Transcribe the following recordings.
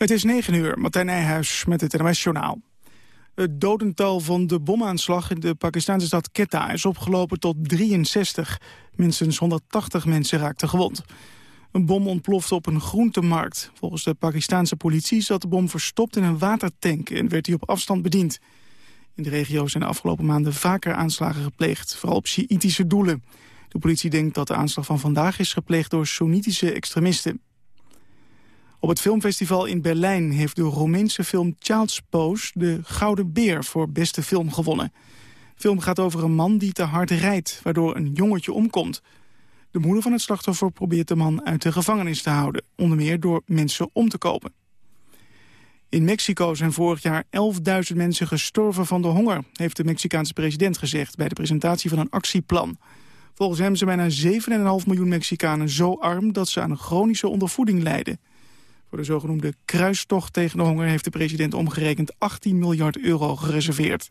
Het is 9 uur, Martijn Nijhuis met het NOS-journaal. Het dodental van de bomaanslag in de Pakistanse stad Quetta is opgelopen tot 63. Minstens 180 mensen raakten gewond. Een bom ontplofte op een groentemarkt. Volgens de Pakistanse politie zat de bom verstopt in een watertank... en werd hij op afstand bediend. In de regio zijn de afgelopen maanden vaker aanslagen gepleegd... vooral op Sjiïtische doelen. De politie denkt dat de aanslag van vandaag is gepleegd door Soenitische extremisten. Op het filmfestival in Berlijn heeft de Roemeense film Child's Pose... de Gouden Beer voor beste film gewonnen. De film gaat over een man die te hard rijdt, waardoor een jongetje omkomt. De moeder van het slachtoffer probeert de man uit de gevangenis te houden... onder meer door mensen om te kopen. In Mexico zijn vorig jaar 11.000 mensen gestorven van de honger... heeft de Mexicaanse president gezegd bij de presentatie van een actieplan. Volgens hem zijn bijna 7,5 miljoen Mexicanen zo arm... dat ze aan chronische ondervoeding lijden. Voor de zogenoemde kruistocht tegen de honger heeft de president omgerekend 18 miljard euro gereserveerd.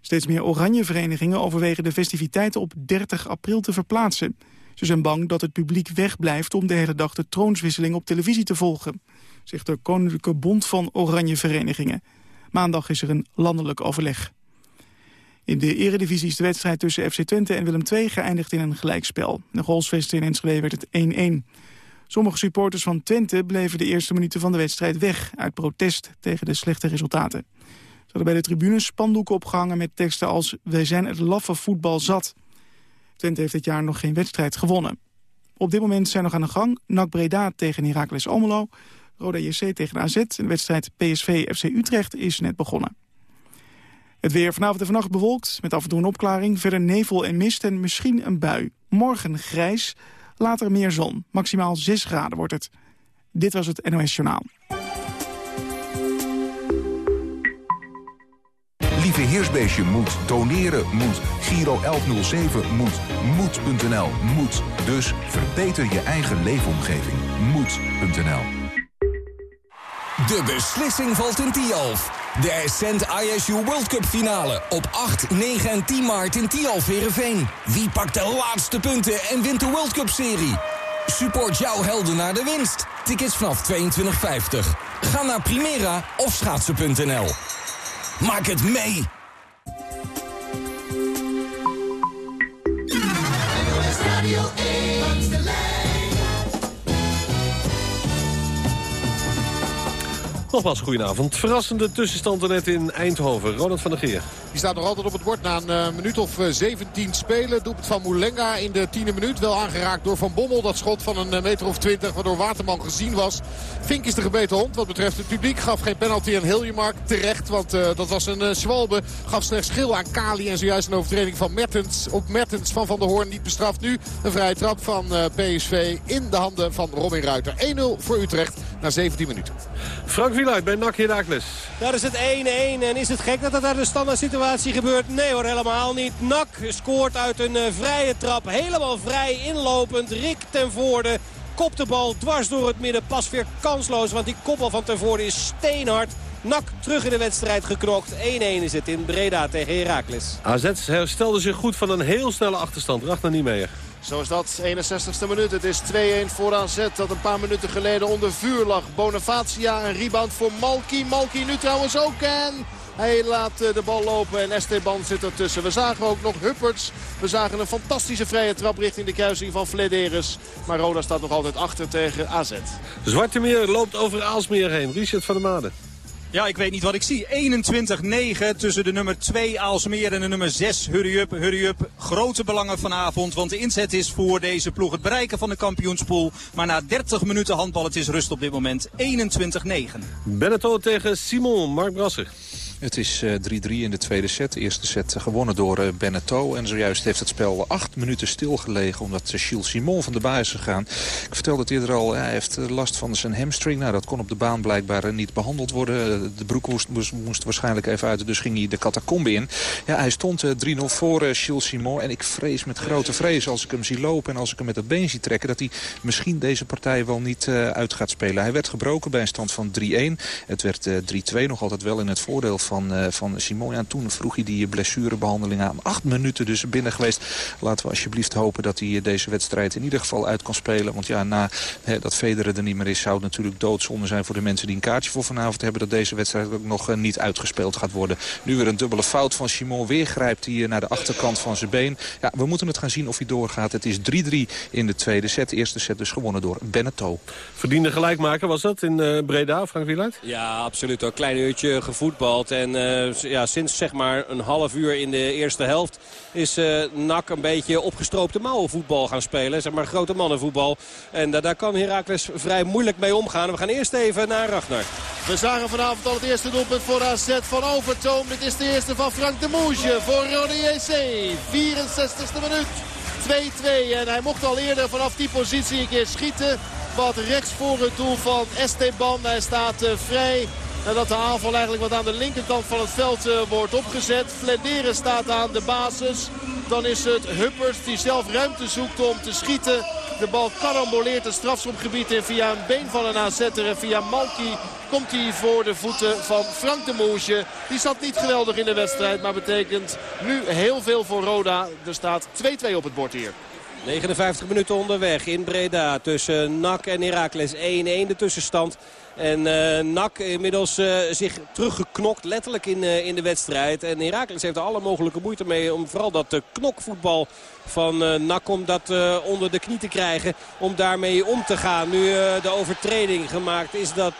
Steeds meer oranje verenigingen overwegen de festiviteiten op 30 april te verplaatsen. Ze zijn bang dat het publiek wegblijft om de hele dag de troonswisseling op televisie te volgen, zegt de Koninklijke Bond van Oranje Verenigingen. Maandag is er een landelijk overleg. In de eredivisie is de wedstrijd tussen FC Twente en Willem II geëindigd in een gelijkspel. De goalsvesten in Enschede werd het 1-1. Sommige supporters van Twente bleven de eerste minuten van de wedstrijd weg... uit protest tegen de slechte resultaten. Ze hadden bij de tribunes spandoeken opgehangen met teksten als... wij zijn het laffe voetbal zat. Twente heeft dit jaar nog geen wedstrijd gewonnen. Op dit moment zijn nog aan de gang NAC Breda tegen Heracles Almelo... Roda JC tegen AZ en de wedstrijd PSV-FC Utrecht is net begonnen. Het weer vanavond en vannacht bewolkt, met af en toe een opklaring. Verder nevel en mist en misschien een bui. Morgen grijs, Later meer zon. Maximaal 6 graden wordt het. Dit was het NOS Journaal. Lieve Heersbeestje moet, doneren moet, Giro 1107 moet, moed.nl moet. Dus verbeter je eigen leefomgeving. Moed.nl De beslissing valt in Tialf. De Ascent ISU World Cup finale op 8, 9 en 10 maart in Tialf Verenveen. Wie pakt de laatste punten en wint de World Cup serie? Support jouw helden naar de winst. Tickets vanaf 22,50. Ga naar Primera of schaatsen.nl. Maak het mee! Nogmaals, goedenavond. Verrassende tussenstand net in Eindhoven. Ronald van der Geer. Die staat nog altijd op het bord na een uh, minuut of uh, 17 spelen. Doet het van Moulenga in de tiende minuut. Wel aangeraakt door Van Bommel. Dat schot van een uh, meter of 20 waardoor Waterman gezien was. Fink is de gebeten hond wat betreft het publiek. Gaf geen penalty aan Hiljemark terecht. Want dat was een zwalbe. Gaf slechts schil aan Kali. En zojuist een overtreding van Mertens. Ook Mertens van Van der Hoorn niet bestraft. Nu een vrije trap van PSV in de handen van Robin Ruiter. 1-0 voor Utrecht na 17 minuten. Frank Wieluid bij NAC Herakles. Daar is het 1-1 en is het gek dat dat daar de standaard situatie gebeurt? Nee hoor, helemaal niet. NAC scoort uit een uh, vrije trap. Helemaal vrij inlopend. Rick ten Voorde kopt de bal dwars door het midden. Pas weer kansloos, want die kopbal van ten Voorde is steenhard. NAC terug in de wedstrijd geknokt. 1-1 is het in Breda tegen Heracles. AZ herstelde zich goed van een heel snelle achterstand. Ragnar Niemeyer. Zo is dat, 61ste minuut. Het is 2-1 voor AZ dat een paar minuten geleden onder vuur lag. Bonifacia, een rebound voor Malki. Malki nu trouwens ook en... Hij laat eh, de bal lopen en Esteban zit ertussen. We zagen ook nog Hupperts. We zagen een fantastische vrije trap richting de kruising van Flederis. Maar Roda staat nog altijd achter tegen AZ. Zwarte Meer loopt over Aalsmeer heen. Richard van der Made. Ja, ik weet niet wat ik zie. 21-9 tussen de nummer 2 Aalsmeer en de nummer 6 Hurry Up. Hurry Up, grote belangen vanavond. Want de inzet is voor deze ploeg het bereiken van de kampioenspool. Maar na 30 minuten handbal, het is rust op dit moment. 21-9. Beneteau tegen Simon, Mark Brasser. Het is 3-3 uh, in de tweede set. De eerste set gewonnen door uh, Beneteau. En zojuist heeft het spel acht minuten stilgelegen... omdat uh, Gilles Simon van de baan is gegaan. Ik vertelde het eerder al, hij heeft last van zijn hamstring. Nou, dat kon op de baan blijkbaar niet behandeld worden. De broek moest, moest, waarschijnlijk even uit, dus ging hij de catacombe in. Ja, hij stond 3-0 voor Gilles Simon. En ik vrees met grote vrees als ik hem zie lopen... en als ik hem met het been zie trekken... dat hij misschien deze partij wel niet uit gaat spelen. Hij werd gebroken bij een stand van 3-1. Het werd 3-2, nog altijd wel in het voordeel van, uh, van Simon. Ja, toen vroeg hij die blessurebehandeling aan. Acht minuten dus binnen geweest. Laten we alsjeblieft hopen dat hij deze wedstrijd in ieder geval uit kan spelen. Want ja, na hè, dat Federer er niet meer is... zou het natuurlijk doodzonde zijn voor de mensen die een kaartje voor vanavond hebben... dat deze wedstrijd ook nog niet uitgespeeld gaat worden. Nu weer een dubbele fout van Simon. Weer grijpt hij naar de achterkant van zijn been. Ja, we moeten het gaan zien of hij doorgaat. Het is 3-3 in de tweede set. De eerste set dus gewonnen door Beneteau. Verdiende gelijkmaker was dat in uh, Breda, Frank Wieland? Ja, absoluut. Een klein uurtje gevoetbald. En uh, ja, sinds zeg maar een half uur in de eerste helft is uh, NAC een beetje opgestroopte mouwenvoetbal gaan spelen. Zeg maar grote mannenvoetbal. En daar kan Heracles vrij moeilijk mee omgaan. We gaan eerst even naar Ragnar. We zagen vanavond al het eerste doelpunt voor AZ van Overtoom. Dit is de eerste van Frank de Moesje voor Rode JC. 64e minuut. 2-2 en hij mocht al eerder vanaf die positie een keer schieten. Wat rechts voor het doel van Esteban. Hij staat uh, vrij. Nadat de aanval eigenlijk wat aan de linkerkant van het veld uh, wordt opgezet. Flederen staat aan de basis. Dan is het Huppers die zelf ruimte zoekt om te schieten. De bal karamboleert het strafschopgebied in via een been van een aanzetter. En via Malki komt hij voor de voeten van Frank de Moesje. Die zat niet geweldig in de wedstrijd, maar betekent nu heel veel voor Roda. Er staat 2-2 op het bord hier. 59 minuten onderweg in Breda tussen NAC en Heracles 1-1 de tussenstand. En uh, NAC inmiddels uh, zich teruggeknokt, letterlijk in, uh, in de wedstrijd. En Heracles heeft er alle mogelijke moeite mee om vooral dat knokvoetbal van NAC om dat onder de knie te krijgen. Om daarmee om te gaan. Nu de overtreding gemaakt is dat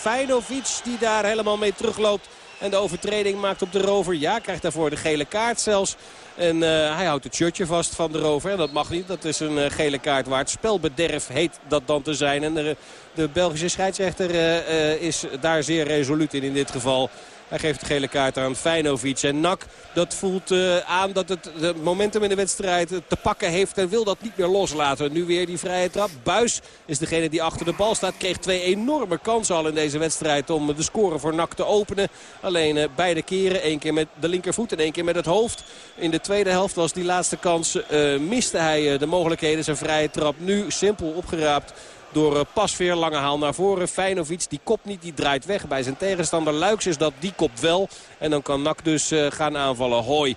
Feinovic die daar helemaal mee terugloopt. En de overtreding maakt op de rover. Ja, krijgt daarvoor de gele kaart zelfs. En hij houdt het shirtje vast van de rover. En dat mag niet. Dat is een gele kaart waard. Spelbederf heet dat dan te zijn. En de Belgische scheidsrechter uh, is daar zeer resoluut in in dit geval. Hij geeft de gele kaart aan Feinovic. En Nak dat voelt uh, aan dat het de momentum in de wedstrijd te pakken heeft. En wil dat niet meer loslaten. Nu weer die vrije trap. Buis is degene die achter de bal staat. Kreeg twee enorme kansen al in deze wedstrijd om de score voor Nak te openen. Alleen beide keren. Één keer met de linkervoet en één keer met het hoofd. In de tweede helft was die laatste kans. Miste hij de mogelijkheden. Zijn vrije trap nu simpel opgeraapt door Pasveer. Lange haal naar voren. Feinovic die kopt niet, die draait weg bij zijn tegenstander. Luiks is dat, die kopt wel. En dan kan Nak dus gaan aanvallen. Hooi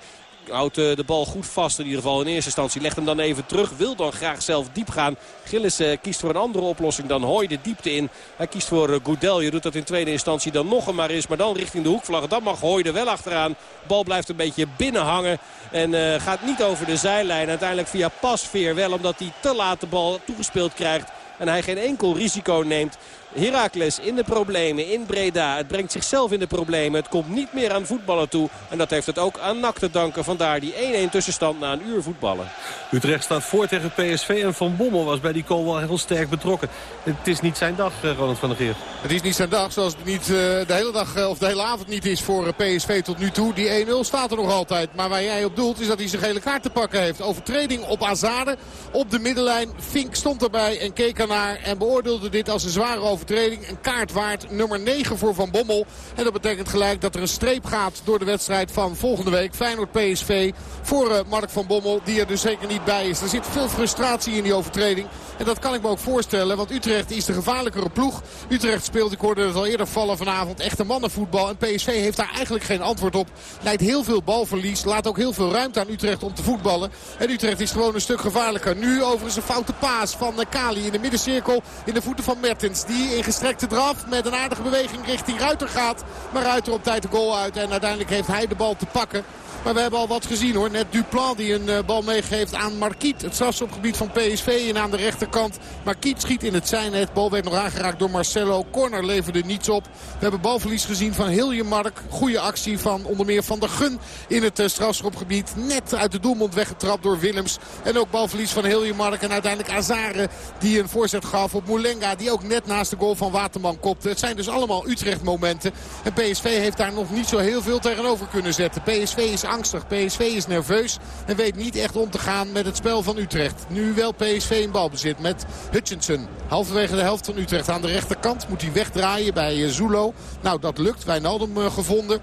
houdt de bal goed vast in ieder geval in eerste instantie. Legt hem dan even terug. Wil dan graag zelf diep gaan. Gillis kiest voor een andere oplossing dan Hooi de diepte in. Hij kiest voor Goudel. Je doet dat in tweede instantie dan nog een maar is. Maar dan richting de hoekvlag. Dan mag Hooi er wel achteraan. Bal blijft een beetje binnen hangen. En gaat niet over de zijlijn. Uiteindelijk via pasveer wel. Omdat hij te laat de bal toegespeeld krijgt. En hij geen enkel risico neemt. Heracles in de problemen in Breda. Het brengt zichzelf in de problemen. Het komt niet meer aan voetballen toe. En dat heeft het ook aan NAC te danken. Vandaar die 1-1 tussenstand na een uur voetballen. Utrecht staat voor tegen PSV en Van Bommel was bij die goal wel heel sterk betrokken. Het is niet zijn dag, eh, Ronald van der Geer. Het is niet zijn dag zoals het niet uh, de hele dag uh, of de hele avond niet is voor PSV tot nu toe. Die 1-0 staat er nog altijd. Maar waar jij op doelt is dat hij zijn gele kaart te pakken heeft. Overtreding op Azade op de middenlijn. Fink stond erbij en keek ernaar en beoordeelde dit als een zware overtreding overtreding. Een kaart waard nummer 9 voor Van Bommel. En dat betekent gelijk dat er een streep gaat door de wedstrijd van volgende week. Feyenoord PSV voor uh, Mark van Bommel. Die er dus zeker niet bij is. Er zit veel frustratie in die overtreding. En dat kan ik me ook voorstellen. Want Utrecht is de gevaarlijkere ploeg. Utrecht speelt, ik hoorde het al eerder vallen vanavond, echte mannenvoetbal. En PSV heeft daar eigenlijk geen antwoord op. Leidt heel veel balverlies. Laat ook heel veel ruimte aan Utrecht om te voetballen. En Utrecht is gewoon een stuk gevaarlijker. Nu overigens een foute paas van Kali in de middencirkel. In de voeten van Mertens. Die in gestrekte draf met een aardige beweging richting Ruiter gaat. Maar Ruiter op tijd de goal uit. En uiteindelijk heeft hij de bal te pakken. Maar we hebben al wat gezien hoor. Net Duplan die een uh, bal meegeeft aan Marquiet. Het strafschopgebied van PSV en aan de rechterkant. Marquiet schiet in het zijn. Het bal werd nog aangeraakt door Marcelo. Corner leverde niets op. We hebben balverlies gezien van Hiljemark. Goede actie van onder meer Van der Gun in het uh, strafschopgebied. Net uit de doelmond weggetrapt door Willems. En ook balverlies van Hiljemark. En uiteindelijk Azare die een voorzet gaf op Moulenga. Die ook net naast de goal van Waterman kopte. Het zijn dus allemaal Utrecht momenten. En PSV heeft daar nog niet zo heel veel tegenover kunnen zetten. PSV is angstig. PSV is nerveus en weet niet echt om te gaan met het spel van Utrecht. Nu wel PSV in balbezit met Hutchinson. Halverwege de helft van Utrecht aan de rechterkant moet hij wegdraaien bij Zulo. Nou, dat lukt. Wijnaldum uh, gevonden.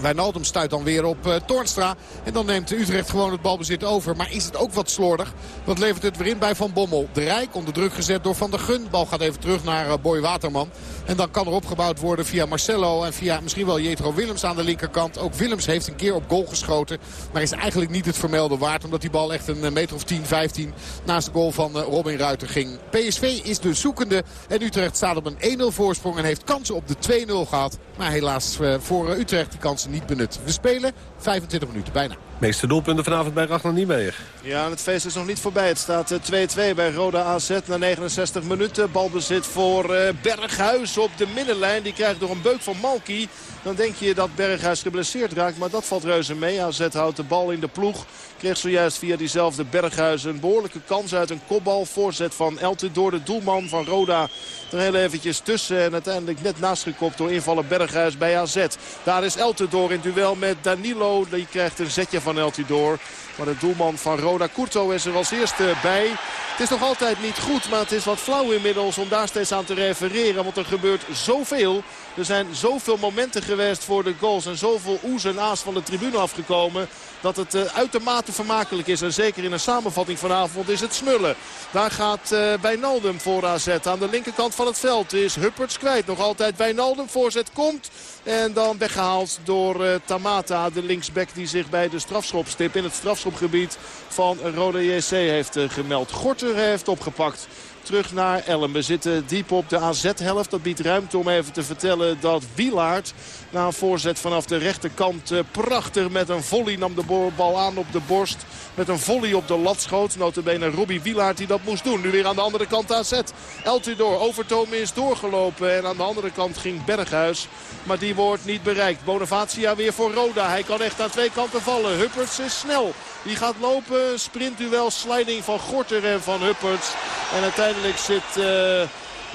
Wijnaldum stuit dan weer op uh, Toornstra. En dan neemt Utrecht gewoon het balbezit over. Maar is het ook wat slordig? Wat levert het weer in bij Van Bommel? De Rijk onder druk gezet door Van der Gun. Bal gaat even terug naar uh, Boy Waterman. En dan kan er opgebouwd worden via Marcelo en via misschien wel Jetro Willems aan de linkerkant. Ook Willems heeft een keer op goal geschoten. Maar is eigenlijk niet het vermelden waard. Omdat die bal echt een meter of 10, 15 naast de goal van Robin Ruiter ging. PSV is de zoekende. En Utrecht staat op een 1-0 voorsprong. En heeft kansen op de 2-0 gehad. Maar helaas voor Utrecht die kansen niet benut. We spelen 25 minuten bijna. Meeste doelpunten vanavond bij Ragnar Niemeyer. Ja, het feest is nog niet voorbij. Het staat 2-2 bij Roda AZ na 69 minuten. Balbezit voor Berghuis op de middenlijn. Die krijgt door een beuk van Malki. Dan denk je dat Berghuis geblesseerd raakt. Maar dat valt reuze mee. AZ houdt de bal in de ploeg. Kreeg zojuist via diezelfde Berghuis een behoorlijke kans uit een kopbal. Voorzet van Elten de doelman van Roda. Er heel eventjes tussen en uiteindelijk net naast gekopt door invallen Berghuis bij AZ. Daar is Eltidoor in duel met Danilo. Die krijgt een zetje van Eltidoor. Maar de doelman van Roda Kurto is er als eerste bij. Het is nog altijd niet goed, maar het is wat flauw inmiddels om daar steeds aan te refereren. Want er gebeurt zoveel. Er zijn zoveel momenten geweest voor de goals en zoveel oes en aas van de tribune afgekomen. Dat het uh, uitermate vermakelijk is. En zeker in een samenvatting vanavond is het smullen. Daar gaat uh, Wijnaldum voor AZ. Aan de linkerkant van het veld is Hupperts kwijt. Nog altijd Wijnaldum. Voorzet komt. En dan weggehaald door uh, Tamata. De linksback die zich bij de strafschopstip in het strafschopgebied van Rode JC heeft gemeld. Gorter heeft opgepakt terug naar Ellen. We zitten diep op de AZ-helft. Dat biedt ruimte om even te vertellen dat Wielaert na een voorzet vanaf de rechterkant prachtig met een volley nam de bal aan op de borst. Met een volley op de lat schoot. Notabene Robbie Wielaert die dat moest doen. Nu weer aan de andere kant AZ. Eltidoor. Overtoom is doorgelopen. En aan de andere kant ging Berghuis. Maar die wordt niet bereikt. Bonavacia weer voor Roda. Hij kan echt aan twee kanten vallen. Hupperts is snel. Die gaat lopen. Sprintduel. Sliding van Gorter en van Hupperts. En uiteindelijk zit... Uh,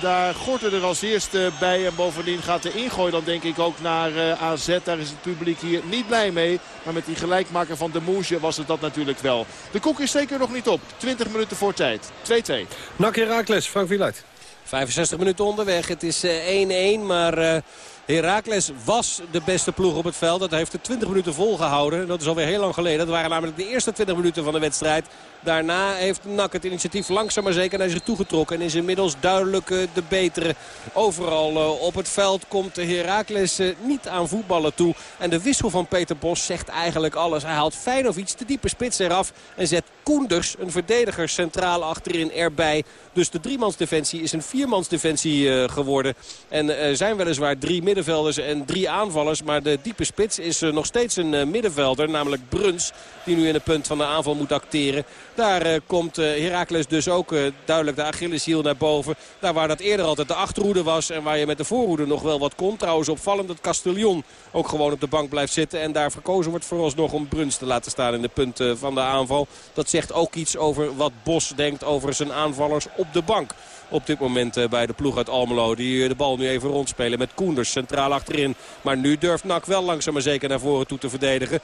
daar Gorter er als eerste bij. En bovendien gaat de ingooi dan denk ik ook naar uh, AZ. Daar is het publiek hier niet blij mee. Maar met die gelijkmaker van de Moesje was het dat natuurlijk wel. De koek is zeker nog niet op. 20 minuten voor tijd. 2-2. Nak Herakles, Frank Wieluid. 65 minuten onderweg. Het is 1-1, uh, maar... Uh... Heracles was de beste ploeg op het veld. Dat heeft de 20 minuten volgehouden. Dat is alweer heel lang geleden. Dat waren namelijk de eerste 20 minuten van de wedstrijd. Daarna heeft NAC het initiatief langzaam maar zeker naar zich toegetrokken. En is inmiddels duidelijk de betere. Overal op het veld komt de Heracles niet aan voetballen toe. En de wissel van Peter Bos zegt eigenlijk alles. Hij haalt iets de diepe spits eraf. En zet Koenders, een verdediger, centraal achterin erbij. Dus de driemansdefensie is een viermansdefensie geworden. En er zijn weliswaar drie middenvelders en drie aanvallers. Maar de diepe spits is nog steeds een middenvelder. Namelijk Bruns. Die nu in het punt van de aanval moet acteren. Daar komt Heracles dus ook duidelijk de Achilleshiel naar boven. Daar waar dat eerder altijd de achterhoede was. En waar je met de voorhoede nog wel wat kon. Trouwens opvallend dat Castellon ook gewoon op de bank blijft zitten. En daar verkozen wordt vooralsnog om Bruns te laten staan in de punten van de aanval. Dat zegt ook iets over wat Bos denkt over zijn aanvallers op de bank op dit moment bij de ploeg uit Almelo. Die de bal nu even rondspelen met Koenders centraal achterin. Maar nu durft Nak wel langzaam maar zeker naar voren toe te verdedigen.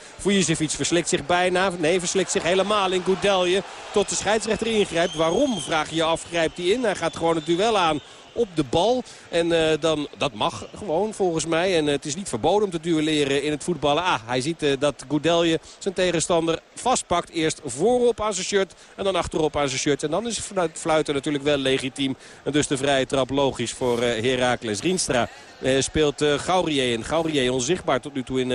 iets verslikt zich bijna. Nee, verslikt zich helemaal in Goudelje. Tot de scheidsrechter ingrijpt. Waarom, vraag je je af, grijpt hij in. Hij gaat gewoon het duel aan op de bal. En uh, dan, dat mag gewoon volgens mij. En uh, het is niet verboden om te duelleren in het voetballen. Ah, hij ziet uh, dat Goudelje zijn tegenstander vastpakt. Eerst voorop aan zijn shirt en dan achterop aan zijn shirt. En dan is het fluiten natuurlijk wel legitiem. En dus de vrije trap logisch voor Heracles Rienstra. Speelt Gaurier in. Gaurier onzichtbaar tot nu toe in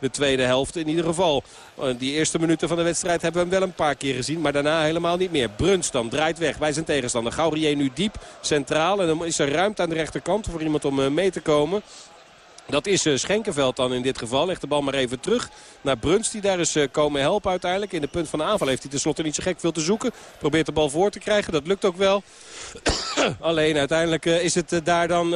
de tweede helft. In ieder geval, die eerste minuten van de wedstrijd hebben we hem wel een paar keer gezien. Maar daarna helemaal niet meer. Bruns dan draait weg bij zijn tegenstander. Gaurier nu diep, centraal. En dan is er ruimte aan de rechterkant voor iemand om mee te komen. Dat is uh, Schenkenveld dan in dit geval. Legt de bal maar even terug naar Bruns. Die daar is uh, komen helpen uiteindelijk. In de punt van de aanval heeft hij tenslotte niet zo gek veel te zoeken. Probeert de bal voor te krijgen. Dat lukt ook wel. Alleen uiteindelijk is het daar dan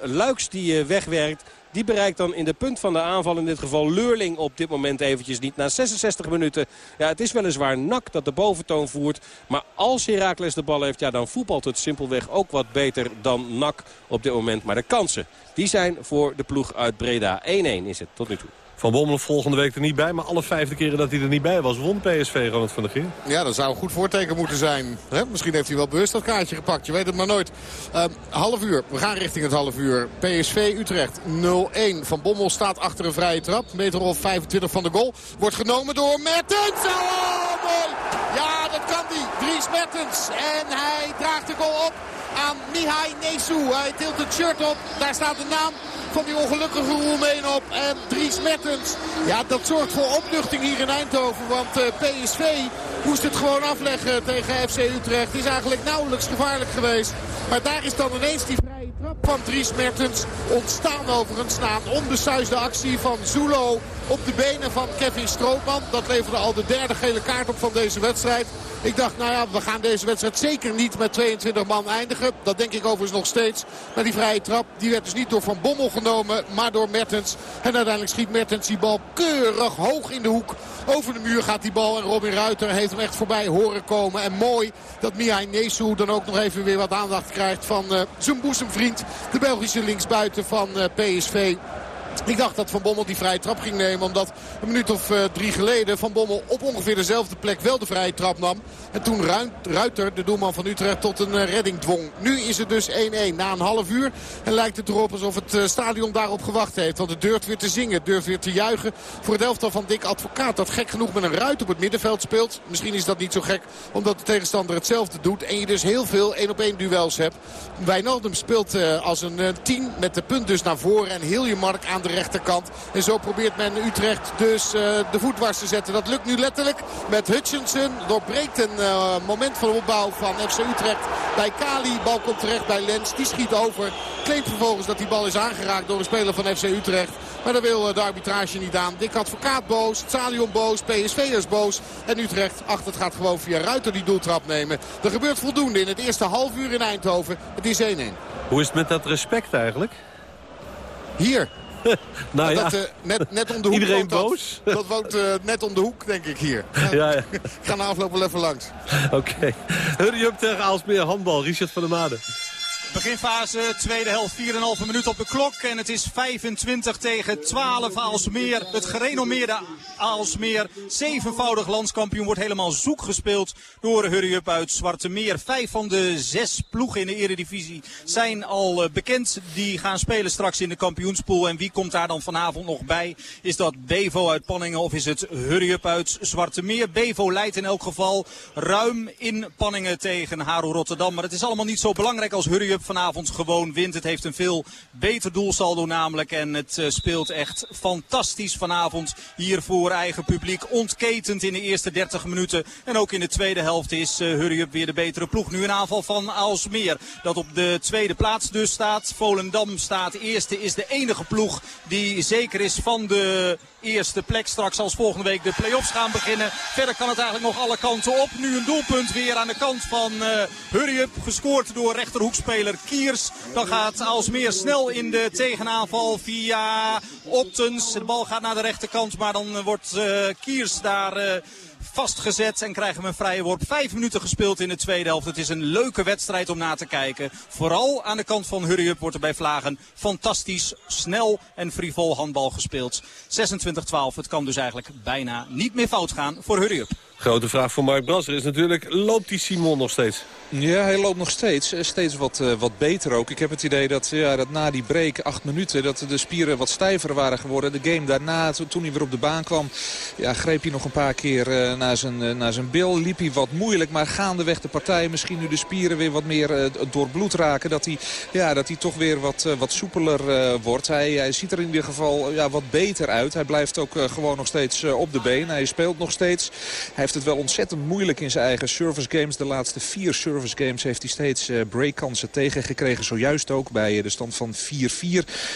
Luiks die wegwerkt. Die bereikt dan in de punt van de aanval in dit geval Leurling op dit moment eventjes niet. Na 66 minuten, ja het is weliswaar nak dat de boventoon voert. Maar als Heracles de bal heeft, ja dan voetbalt het simpelweg ook wat beter dan nak op dit moment. Maar de kansen, die zijn voor de ploeg uit Breda. 1-1 is het tot nu toe. Van Bommel volgende week er niet bij. Maar alle vijfde keren dat hij er niet bij was, won PSV Ronald van der Geer. Ja, dat zou een goed voorteken moeten zijn. Misschien heeft hij wel bewust dat kaartje gepakt. Je weet het maar nooit. Uh, half uur. We gaan richting het half uur. PSV Utrecht 0-1. Van Bommel staat achter een vrije trap. Meter of 25 van de goal. Wordt genomen door Mertens. Oh, mooi. Ja, dat kan hij. Dries Mertens. En hij draagt de goal op aan Mihai Nesu. Hij tilt het shirt op. Daar staat de naam van die ongelukkige Roemeen op. En Dries Mertens. Ja, dat zorgt voor opluchting hier in Eindhoven. Want eh, PSV moest het gewoon afleggen tegen FC Utrecht. Is eigenlijk nauwelijks gevaarlijk geweest. Maar daar is dan ineens die van Dries Mertens. Ontstaan overigens na een onbesuisde actie van Zulo op de benen van Kevin Strootman. Dat leverde al de derde gele kaart op van deze wedstrijd. Ik dacht, nou ja, we gaan deze wedstrijd zeker niet met 22 man eindigen. Dat denk ik overigens nog steeds. Maar die vrije trap, die werd dus niet door Van Bommel genomen, maar door Mertens. En uiteindelijk schiet Mertens die bal keurig hoog in de hoek. Over de muur gaat die bal en Robin Ruiter heeft hem echt voorbij horen komen. En mooi dat Mihai Nesu dan ook nog even weer wat aandacht krijgt van uh, zijn boezemvriend. De Belgische linksbuiten van eh, PSV. Ik dacht dat Van Bommel die vrije trap ging nemen. Omdat een minuut of uh, drie geleden Van Bommel op ongeveer dezelfde plek wel de vrije trap nam. En toen Ruiter, de doelman van Utrecht, tot een uh, redding dwong. Nu is het dus 1-1 na een half uur. En lijkt het erop alsof het uh, stadion daarop gewacht heeft. Want het durft weer te zingen, het durft weer te juichen. Voor het elftal van Dick Advocaat dat gek genoeg met een ruit op het middenveld speelt. Misschien is dat niet zo gek omdat de tegenstander hetzelfde doet. En je dus heel veel 1 op 1 duels hebt. Wijnaldum speelt als een 10 met de punt dus naar voren. En heel je mark aan de rechterkant. En zo probeert men Utrecht dus uh, de voet dwars te zetten. Dat lukt nu letterlijk met Hutchinson. Doorbreekt een uh, moment van opbouw van FC Utrecht bij Kali. Bal komt terecht bij Lens. Die schiet over. Claimt vervolgens dat die bal is aangeraakt door een speler van FC Utrecht. Maar daar wil eh, de arbitrage niet aan. Dik advocaat boos, stadion boos, PSV'ers boos. En Utrecht, achter het gaat gewoon via Ruiter die doeltrap nemen. Er gebeurt voldoende in het eerste half uur in Eindhoven. Het is 1-1. Hoe is het met dat respect eigenlijk? Hier, nou ja. Dat, uh, net, net om de hoek Iedereen boos? Dat, dat woont uh, net om de hoek, denk ik, hier. ja, ja. ik ga na afloop wel even langs. Oké. Okay. Hurry up tegen Aalsmeer handbal. Richard van der Made. Beginfase, tweede helft, 4,5 minuut op de klok. En het is 25 tegen 12 Aalsmeer. Het gerenommeerde Aalsmeer, zevenvoudig landskampioen, wordt helemaal zoek gespeeld door Hurry Up uit Zwarte Meer. Vijf van de zes ploegen in de eredivisie zijn al eh, bekend. Die gaan spelen straks in de kampioenspool. En wie komt daar dan vanavond nog bij? Is dat Bevo uit Panningen of is het Hurry Up uit Zwarte Meer? Bevo leidt in elk geval ruim in Panningen tegen Haro Rotterdam. Maar het is allemaal niet zo belangrijk als Hurry Up vanavond gewoon wint. Het heeft een veel beter doelsaldo namelijk. En het uh, speelt echt fantastisch vanavond hier voor eigen publiek. Ontketend in de eerste 30 minuten. En ook in de tweede helft is uh, Hurry Up weer de betere ploeg. Nu een aanval van Alsmeer. Dat op de tweede plaats dus staat. Volendam staat eerste. Is de enige ploeg die zeker is van de eerste plek. Straks als volgende week de play-offs gaan beginnen. Verder kan het eigenlijk nog alle kanten op. Nu een doelpunt weer aan de kant van uh, Hurry Up. Gescoord door rechterhoekspeler Kiers. Dan gaat Alsmeer snel in de tegenaanval via Optens. De bal gaat naar de rechterkant. Maar dan wordt uh, Kiers daar... vastgezet en krijgen we een vrije worp. Vijf minuten gespeeld in de tweede helft. Het is een leuke wedstrijd om na te kijken. Vooral aan de kant van Hurry Up wordt er bij Vlagen fantastisch, snel en frivol handbal gespeeld. 26-12. Het kan dus eigenlijk bijna niet meer fout gaan voor Hurry Up. Grote vraag voor Mark Brasser is natuurlijk, loopt die Simon nog steeds? Ja, hij loopt nog steeds. Eh, steeds wat, uh, wat beter ook. Ik heb het idee dat, ja, dat na die break, acht minuten, dat de spieren wat stijver waren geworden. De game daarna, toen hij weer op de baan kwam, ja, greep hij nog een paar keer uh, naar, zijn, naar zijn bil. Liep hij wat moeilijk, maar gaandeweg de partij, misschien nu de spieren weer wat meer door bloed raken. Dat hij, ja, dat hij toch weer wat, wat soepeler wordt. Hij, hij ziet er in ieder geval ja, wat beter uit. Hij blijft ook gewoon nog steeds op de been. Hij speelt nog steeds. Hij heeft het wel ontzettend moeilijk in zijn eigen service games. De laatste vier service games heeft hij steeds uh, breakkansen tegengekregen. Zojuist ook bij uh, de stand van 4-4.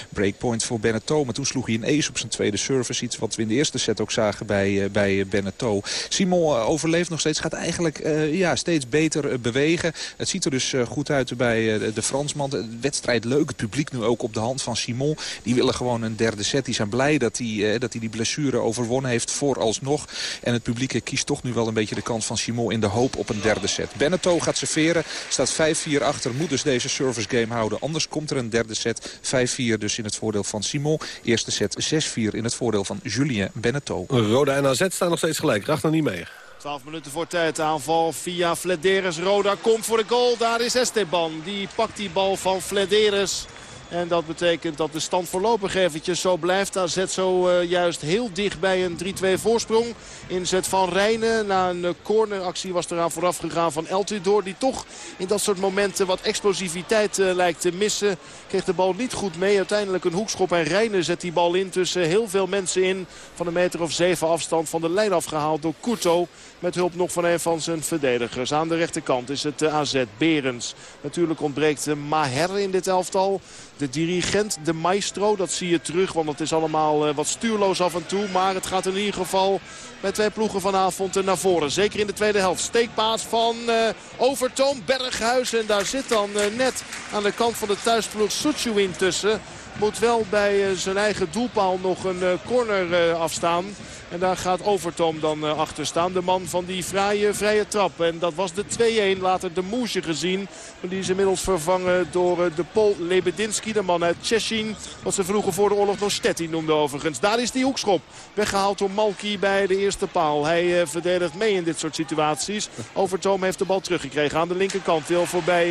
Breakpoint voor Beneteau. Maar toen sloeg hij een ace op zijn tweede service. Iets wat we in de eerste set ook zagen bij, uh, bij Beneteau. Simon overleeft nog steeds. Gaat eigenlijk ja, steeds beter bewegen. Het ziet er dus goed uit bij de Fransman. De wedstrijd leuk. Het publiek nu ook op de hand van Simon. Die willen gewoon een derde set. Die zijn blij dat hij, dat hij die blessure overwonnen heeft vooralsnog. En het publiek kiest toch nu wel een beetje de kant van Simon in de hoop op een derde set. Beneteau gaat serveren, staat 5-4 achter, moet dus deze service game houden. Anders komt er een derde set, 5-4 dus in het voordeel van Simon. Eerste set 6-4 in het voordeel van Julien Beneteau. Roda en AZ staan nog steeds gelijk, Racht nog niet mee. 12 minuten voor tijd. Aanval via Flederis. Roda komt voor de goal. Daar is Esteban. Die pakt die bal van Flederis. En dat betekent dat de stand voorlopig eventjes zo blijft. AZ zo uh, juist heel dicht bij een 3-2 voorsprong. Inzet van Rijnen. Na een uh, corneractie was eraan vooraf gegaan van Eltidoor. Die toch in dat soort momenten wat explosiviteit uh, lijkt te missen. Kreeg de bal niet goed mee. Uiteindelijk een hoekschop. En Rijnen zet die bal in tussen heel veel mensen in. Van een meter of zeven afstand van de lijn afgehaald door Kurto. Met hulp nog van een van zijn verdedigers. Aan de rechterkant is het AZ Berens. Natuurlijk ontbreekt Maher in dit elftal. De dirigent, de maestro, dat zie je terug. Want het is allemaal wat stuurloos af en toe. Maar het gaat in ieder geval met twee ploegen vanavond naar voren. Zeker in de tweede helft. Steekpaas van uh, Overtoom, Berghuis. En daar zit dan uh, net aan de kant van de thuisploeg Suchuin tussen. Moet wel bij zijn eigen doelpaal nog een corner afstaan. En daar gaat Overtoom dan uh, achter staan. De man van die vrije, vrije trap. En dat was de 2-1. Later de Moesje gezien. Maar die is inmiddels vervangen door uh, de Pol Lebedinski. De man uit Tschechien. Wat ze vroeger voor de oorlog nog Stettin noemden overigens. Daar is die hoekschop. Weggehaald door Malki bij de eerste paal. Hij uh, verdedigt mee in dit soort situaties. Overtoom heeft de bal teruggekregen aan de linkerkant. Wil voorbij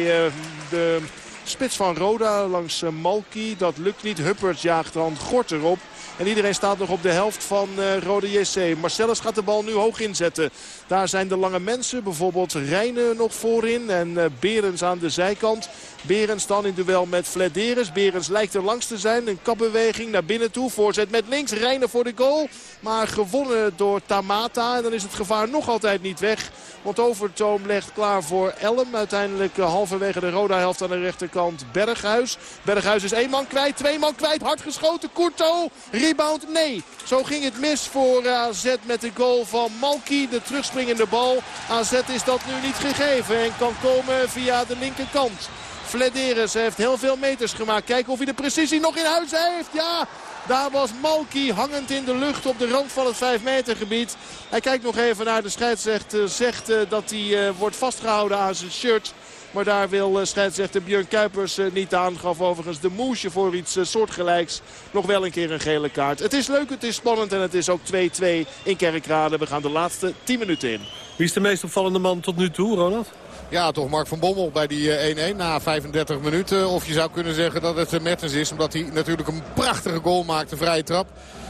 de spits van Roda langs Malki. Dat lukt niet. Huppert jaagt dan Gort erop. En iedereen staat nog op de helft van uh, Rode JC. Marcellus gaat de bal nu hoog inzetten. Daar zijn de lange mensen. Bijvoorbeeld Rijnen nog voorin. En uh, Berens aan de zijkant. Berens dan in duel met Flederis. Berens lijkt er langs te zijn. Een kapbeweging naar binnen toe. Voorzet met links. Rijnen voor de goal. Maar gewonnen door Tamata. En dan is het gevaar nog altijd niet weg. Want Overtoom legt klaar voor Elm. Uiteindelijk uh, halverwege de Roda helft aan de rechterkant Berghuis. Berghuis is één man kwijt. Twee man kwijt. Hard geschoten. Courto. Rebound. Nee. Zo ging het mis voor AZ met de goal van Malki. De terugspringende bal. AZ is dat nu niet gegeven. En kan komen via de linkerkant. Flederis heeft heel veel meters gemaakt. Kijken of hij de precisie nog in huis heeft. Ja, daar was Malki hangend in de lucht op de rand van het 5 meter gebied. Hij kijkt nog even naar de scheidsrechter. Zegt uh, dat hij uh, wordt vastgehouden aan zijn shirt. Maar daar wil uh, scheidsrechter Björn Kuipers niet aan. Gaf overigens de moesje voor iets soortgelijks. Nog wel een keer een gele kaart. Het is leuk, het is spannend en het is ook 2-2 in Kerkrade. We gaan de laatste 10 minuten in. Wie is de meest opvallende man tot nu toe, Ronald? Ja, toch Mark van Bommel bij die 1-1 na 35 minuten. Of je zou kunnen zeggen dat het Mertens is. Omdat hij natuurlijk een prachtige goal maakt, een vrije trap.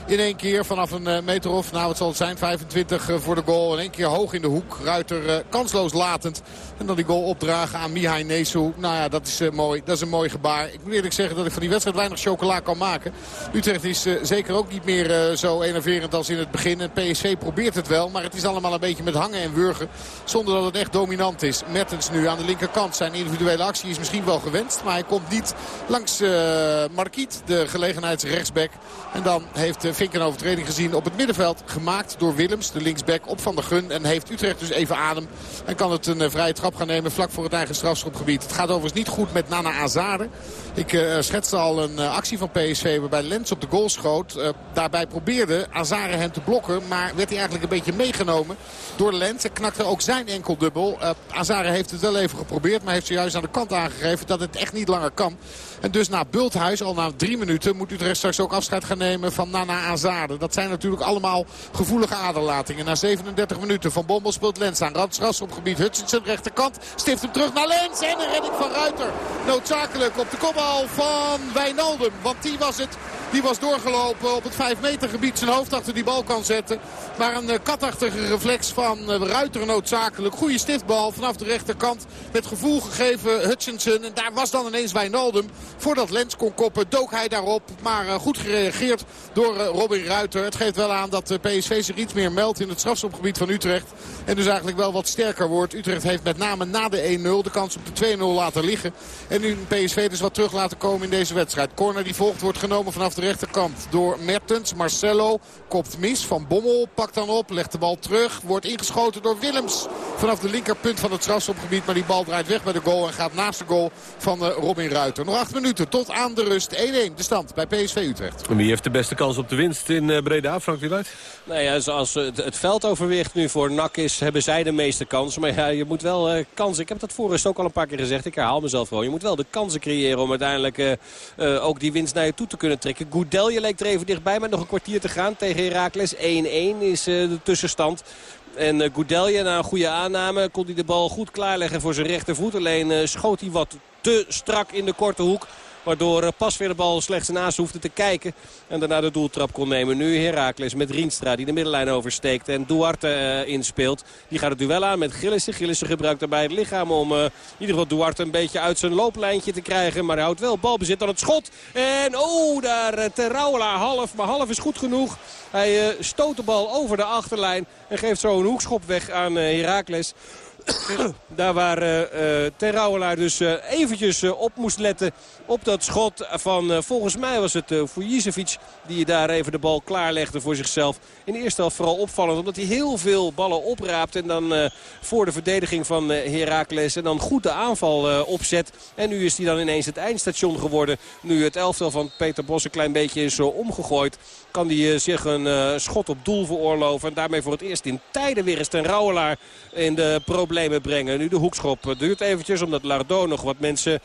In één keer vanaf een meter of, nou wat zal het zijn, 25 voor de goal. In één keer hoog in de hoek. Ruiter kansloos latend. En dan die goal opdragen aan Mihai Nesu. Nou ja, dat is uh, mooi. Dat is een mooi gebaar. Ik moet eerlijk zeggen dat ik van die wedstrijd weinig chocola kan maken. Utrecht is uh, zeker ook niet meer uh, zo enerverend als in het begin. En PSV probeert het wel. Maar het is allemaal een beetje met hangen en wurgen. Zonder dat het echt dominant is. Mertens nu aan de linkerkant. Zijn individuele actie is misschien wel gewenst. Maar hij komt niet langs Marquiet, de gelegenheidsrechtsback. En dan heeft Vink een overtreding gezien op het middenveld. Gemaakt door Willems, de linksback, op Van der Gun. En heeft Utrecht dus even adem. En kan het een vrije trap gaan nemen vlak voor het eigen strafschopgebied. Het gaat overigens niet goed met Nana Azade. Ik uh, schetste al een uh, actie van PSV waarbij Lens op de goal schoot. Daarbij probeerde Azare hem te blokken. Maar werd hij eigenlijk een beetje meegenomen door Lens. En knakte ook zijn enkel dubbel. Azare heeft het wel even geprobeerd. Maar heeft zojuist aan de kant aangegeven dat het echt niet langer kan. En dus na Bulthuis, al na drie minuten, moet Utrecht straks ook afscheid gaan nemen van Nana Dat zijn natuurlijk allemaal gevoelige aderlatingen. Na 37 minuten van Bommel speelt Lens aan. Rats op gebied Hutchinson rechterkant. Stift hem terug naar Lens. En een redding van Ruiter. Noodzakelijk op de kopbal van Wijnaldum. Want die was het. Die was doorgelopen op het 5 meter gebied. Zijn hoofd achter die bal kan zetten. Maar een katachtige reflex van Ruiter noodzakelijk. Goede stiftbal vanaf de rechterkant. Met gevoel gegeven Hutchinson. En daar was dan ineens Wijnaldum. Voordat Lens kon koppen dook hij daarop. Maar goed gereageerd door Robin Ruiter. Het geeft wel aan dat PSV zich iets meer meldt in het strafschopgebied van Utrecht. En dus eigenlijk wel wat sterker wordt. Utrecht heeft met name na de 1-0 de kans op de 2-0 laten liggen. En nu PSV dus wat terug laten komen in deze wedstrijd. Corner die volgt wordt genomen vanaf de rechterkant door Mertens. Marcelo kopt mis. Van Bommel pakt dan op. Legt de bal terug. Wordt ingeschoten door Willems. Vanaf de linkerpunt van het strafschopgebied. Maar die bal draait weg bij de goal. En gaat naast de goal van uh, Robin Ruiter. Nog acht minuten tot aan de rust. 1-1 de stand bij PSV Utrecht. En wie heeft de beste kans op de winst in uh, Breda, Frank Wieluid? Nou ja, zoals het, het veld overweegt nu voor NAC is, hebben zij de meeste kans. Maar ja, je moet wel uh, kansen. Ik heb dat voor ook al een paar keer gezegd. Ik herhaal mezelf gewoon. Je moet wel de kansen creëren om uiteindelijk ook die winst naar je toe te kunnen trekken. Goudelje leek er even dichtbij met nog een kwartier te gaan tegen Heracles. 1-1 is de tussenstand. En Goudelje na een goede aanname kon hij de bal goed klaarleggen voor zijn rechtervoet. Alleen schoot hij wat te strak in de korte hoek. Waardoor uh, pas weer de bal slechts naast hoefde te kijken. En daarna de doeltrap kon nemen. Nu Herakles met Rienstra die de middenlijn oversteekt. En Duarte uh, inspeelt. Die gaat het duel aan met Gillissen. Gillissen gebruikt daarbij het lichaam om uh, in ieder geval Duarte een beetje uit zijn looplijntje te krijgen. Maar hij houdt wel balbezit aan het schot. En oh, daar uh, half. Maar half is goed genoeg. Hij stoot de bal over de achterlijn. En geeft zo een hoekschop weg aan Herakles. Daar waar uh, dus uh, eventjes op moest letten op dat schot van, volgens mij was het Fujicevic die daar even de bal klaarlegde voor zichzelf. In de eerste helft vooral opvallend omdat hij heel veel ballen opraapt en dan voor de verdediging van Heracles en dan goed de aanval opzet. En nu is hij dan ineens het eindstation geworden. Nu het elftal van Peter Bos een klein beetje is omgegooid kan hij zich een uh, schot op doel veroorloven. En daarmee voor het eerst in tijden weer eens ten Rauwelaar in de problemen brengen. Nu de hoekschop duurt eventjes omdat Lardo nog wat mensen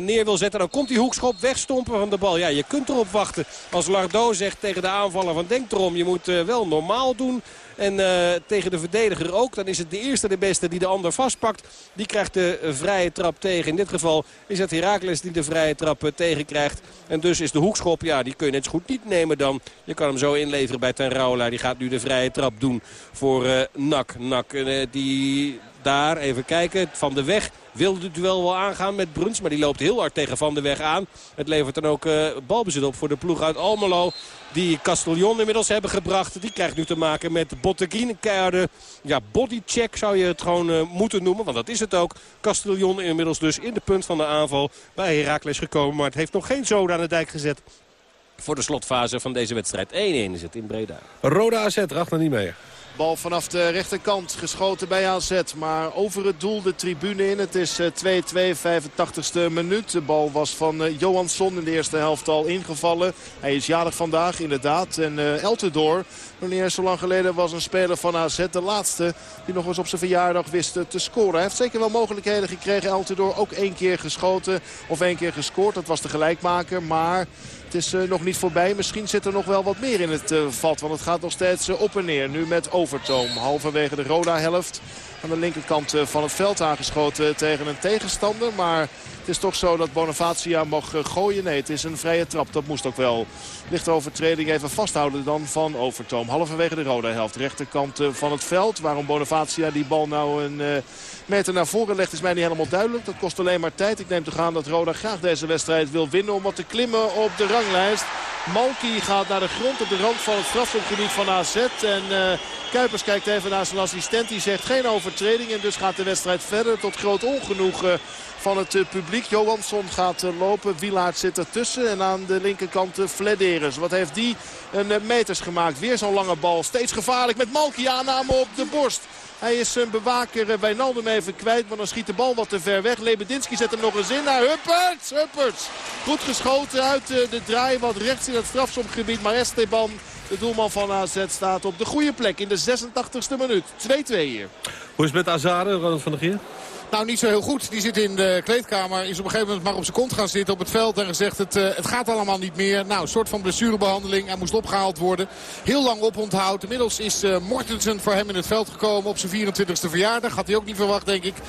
neer wil zetten. Dan komt die hoekschop wegstompen van de bal. Ja, je kunt erop wachten als Lardo zegt tegen de aanvaller van denk erom. Je moet wel normaal doen. En uh, tegen de verdediger ook. Dan is het de eerste de beste die de ander vastpakt. Die krijgt de uh, vrije trap tegen. In dit geval is het Heracles die de vrije trap uh, tegenkrijgt. En dus is de hoekschop, ja die kun je zo goed niet nemen dan. Je kan hem zo inleveren bij Ten Rauwelaar. Die gaat nu de vrije trap doen voor Nak. Nak die daar, even kijken, Van de Weg wilde het duel wel aangaan met Bruns. Maar die loopt heel hard tegen Van de Weg aan. Het levert dan ook uh, balbezit op voor de ploeg uit Almelo. Die Castellon inmiddels hebben gebracht. Die krijgt nu te maken met Botteguin. Ja, bodycheck zou je het gewoon uh, moeten noemen. Want dat is het ook. Castellon inmiddels dus in de punt van de aanval bij Heracles gekomen. Maar het heeft nog geen zoden aan de dijk gezet. Voor de slotfase van deze wedstrijd. 1-1 is het in Breda. Roda AZ, Rachter niet meer. Bal vanaf de rechterkant geschoten bij AZ. Maar over het doel de tribune in. Het is 2-2, 85ste minuut. De bal was van uh, Johansson in de eerste helft al ingevallen. Hij is jarig vandaag inderdaad. En uh, Eltendoor, nog niet eens zo lang geleden, was een speler van AZ. De laatste die nog eens op zijn verjaardag wist te scoren. Hij heeft zeker wel mogelijkheden gekregen. Eltendoor ook één keer geschoten of één keer gescoord. Dat was de gelijkmaker. Maar het is uh, nog niet voorbij. Misschien zit er nog wel wat meer in het uh, vat. Want het gaat nog steeds uh, op en neer. Nu met Overtoom. Halverwege de Roda-helft. Aan de linkerkant van het veld aangeschoten tegen een tegenstander. Maar het is toch zo dat Bonavacia mag gooien. Nee, het is een vrije trap. Dat moest ook wel. Lichte overtreding even vasthouden dan van Overtoom. Halverwege de Roda-helft. Rechterkant van het veld. Waarom Bonavacia die bal nou een meter naar voren legt is mij niet helemaal duidelijk. Dat kost alleen maar tijd. Ik neem te gaan dat Roda graag deze wedstrijd wil winnen om wat te klimmen op de ranglijst. Malki gaat naar de grond op de rand van het strafschopgebied van AZ. En Kuipers kijkt even naar zijn assistent. Die zegt geen overtreding. En dus gaat de wedstrijd verder tot groot ongenoegen van het uh, publiek. Johansson gaat uh, lopen. Wielaert zit ertussen. En aan de linkerkant uh, Flederis. Wat heeft die een meters gemaakt. Weer zo'n lange bal. Steeds gevaarlijk met Malki aanname op de borst. Hij is zijn bewaker Wijnaldum even kwijt. Maar dan schiet de bal wat te ver weg. Lebedinski zet hem nog eens in naar Hupperts. Hupperts. Goed geschoten uit de draai. Wat rechts in het strafschopgebied. Maar Esteban, de doelman van AZ, staat op de goede plek in de 86e minuut. 2-2 hier. Hoe is het met Azade, Ronald van der Geer? Nou, niet zo heel goed. Die zit in de kleedkamer. Is op een gegeven moment maar op zijn kont gaan zitten op het veld. En gezegd, het, uh, het gaat allemaal niet meer. Nou, een soort van blessurebehandeling. Hij moest opgehaald worden. Heel lang oponthoud. Inmiddels is uh, Mortensen voor hem in het veld gekomen op zijn 24e verjaardag. Had hij ook niet verwacht, denk ik. 1-1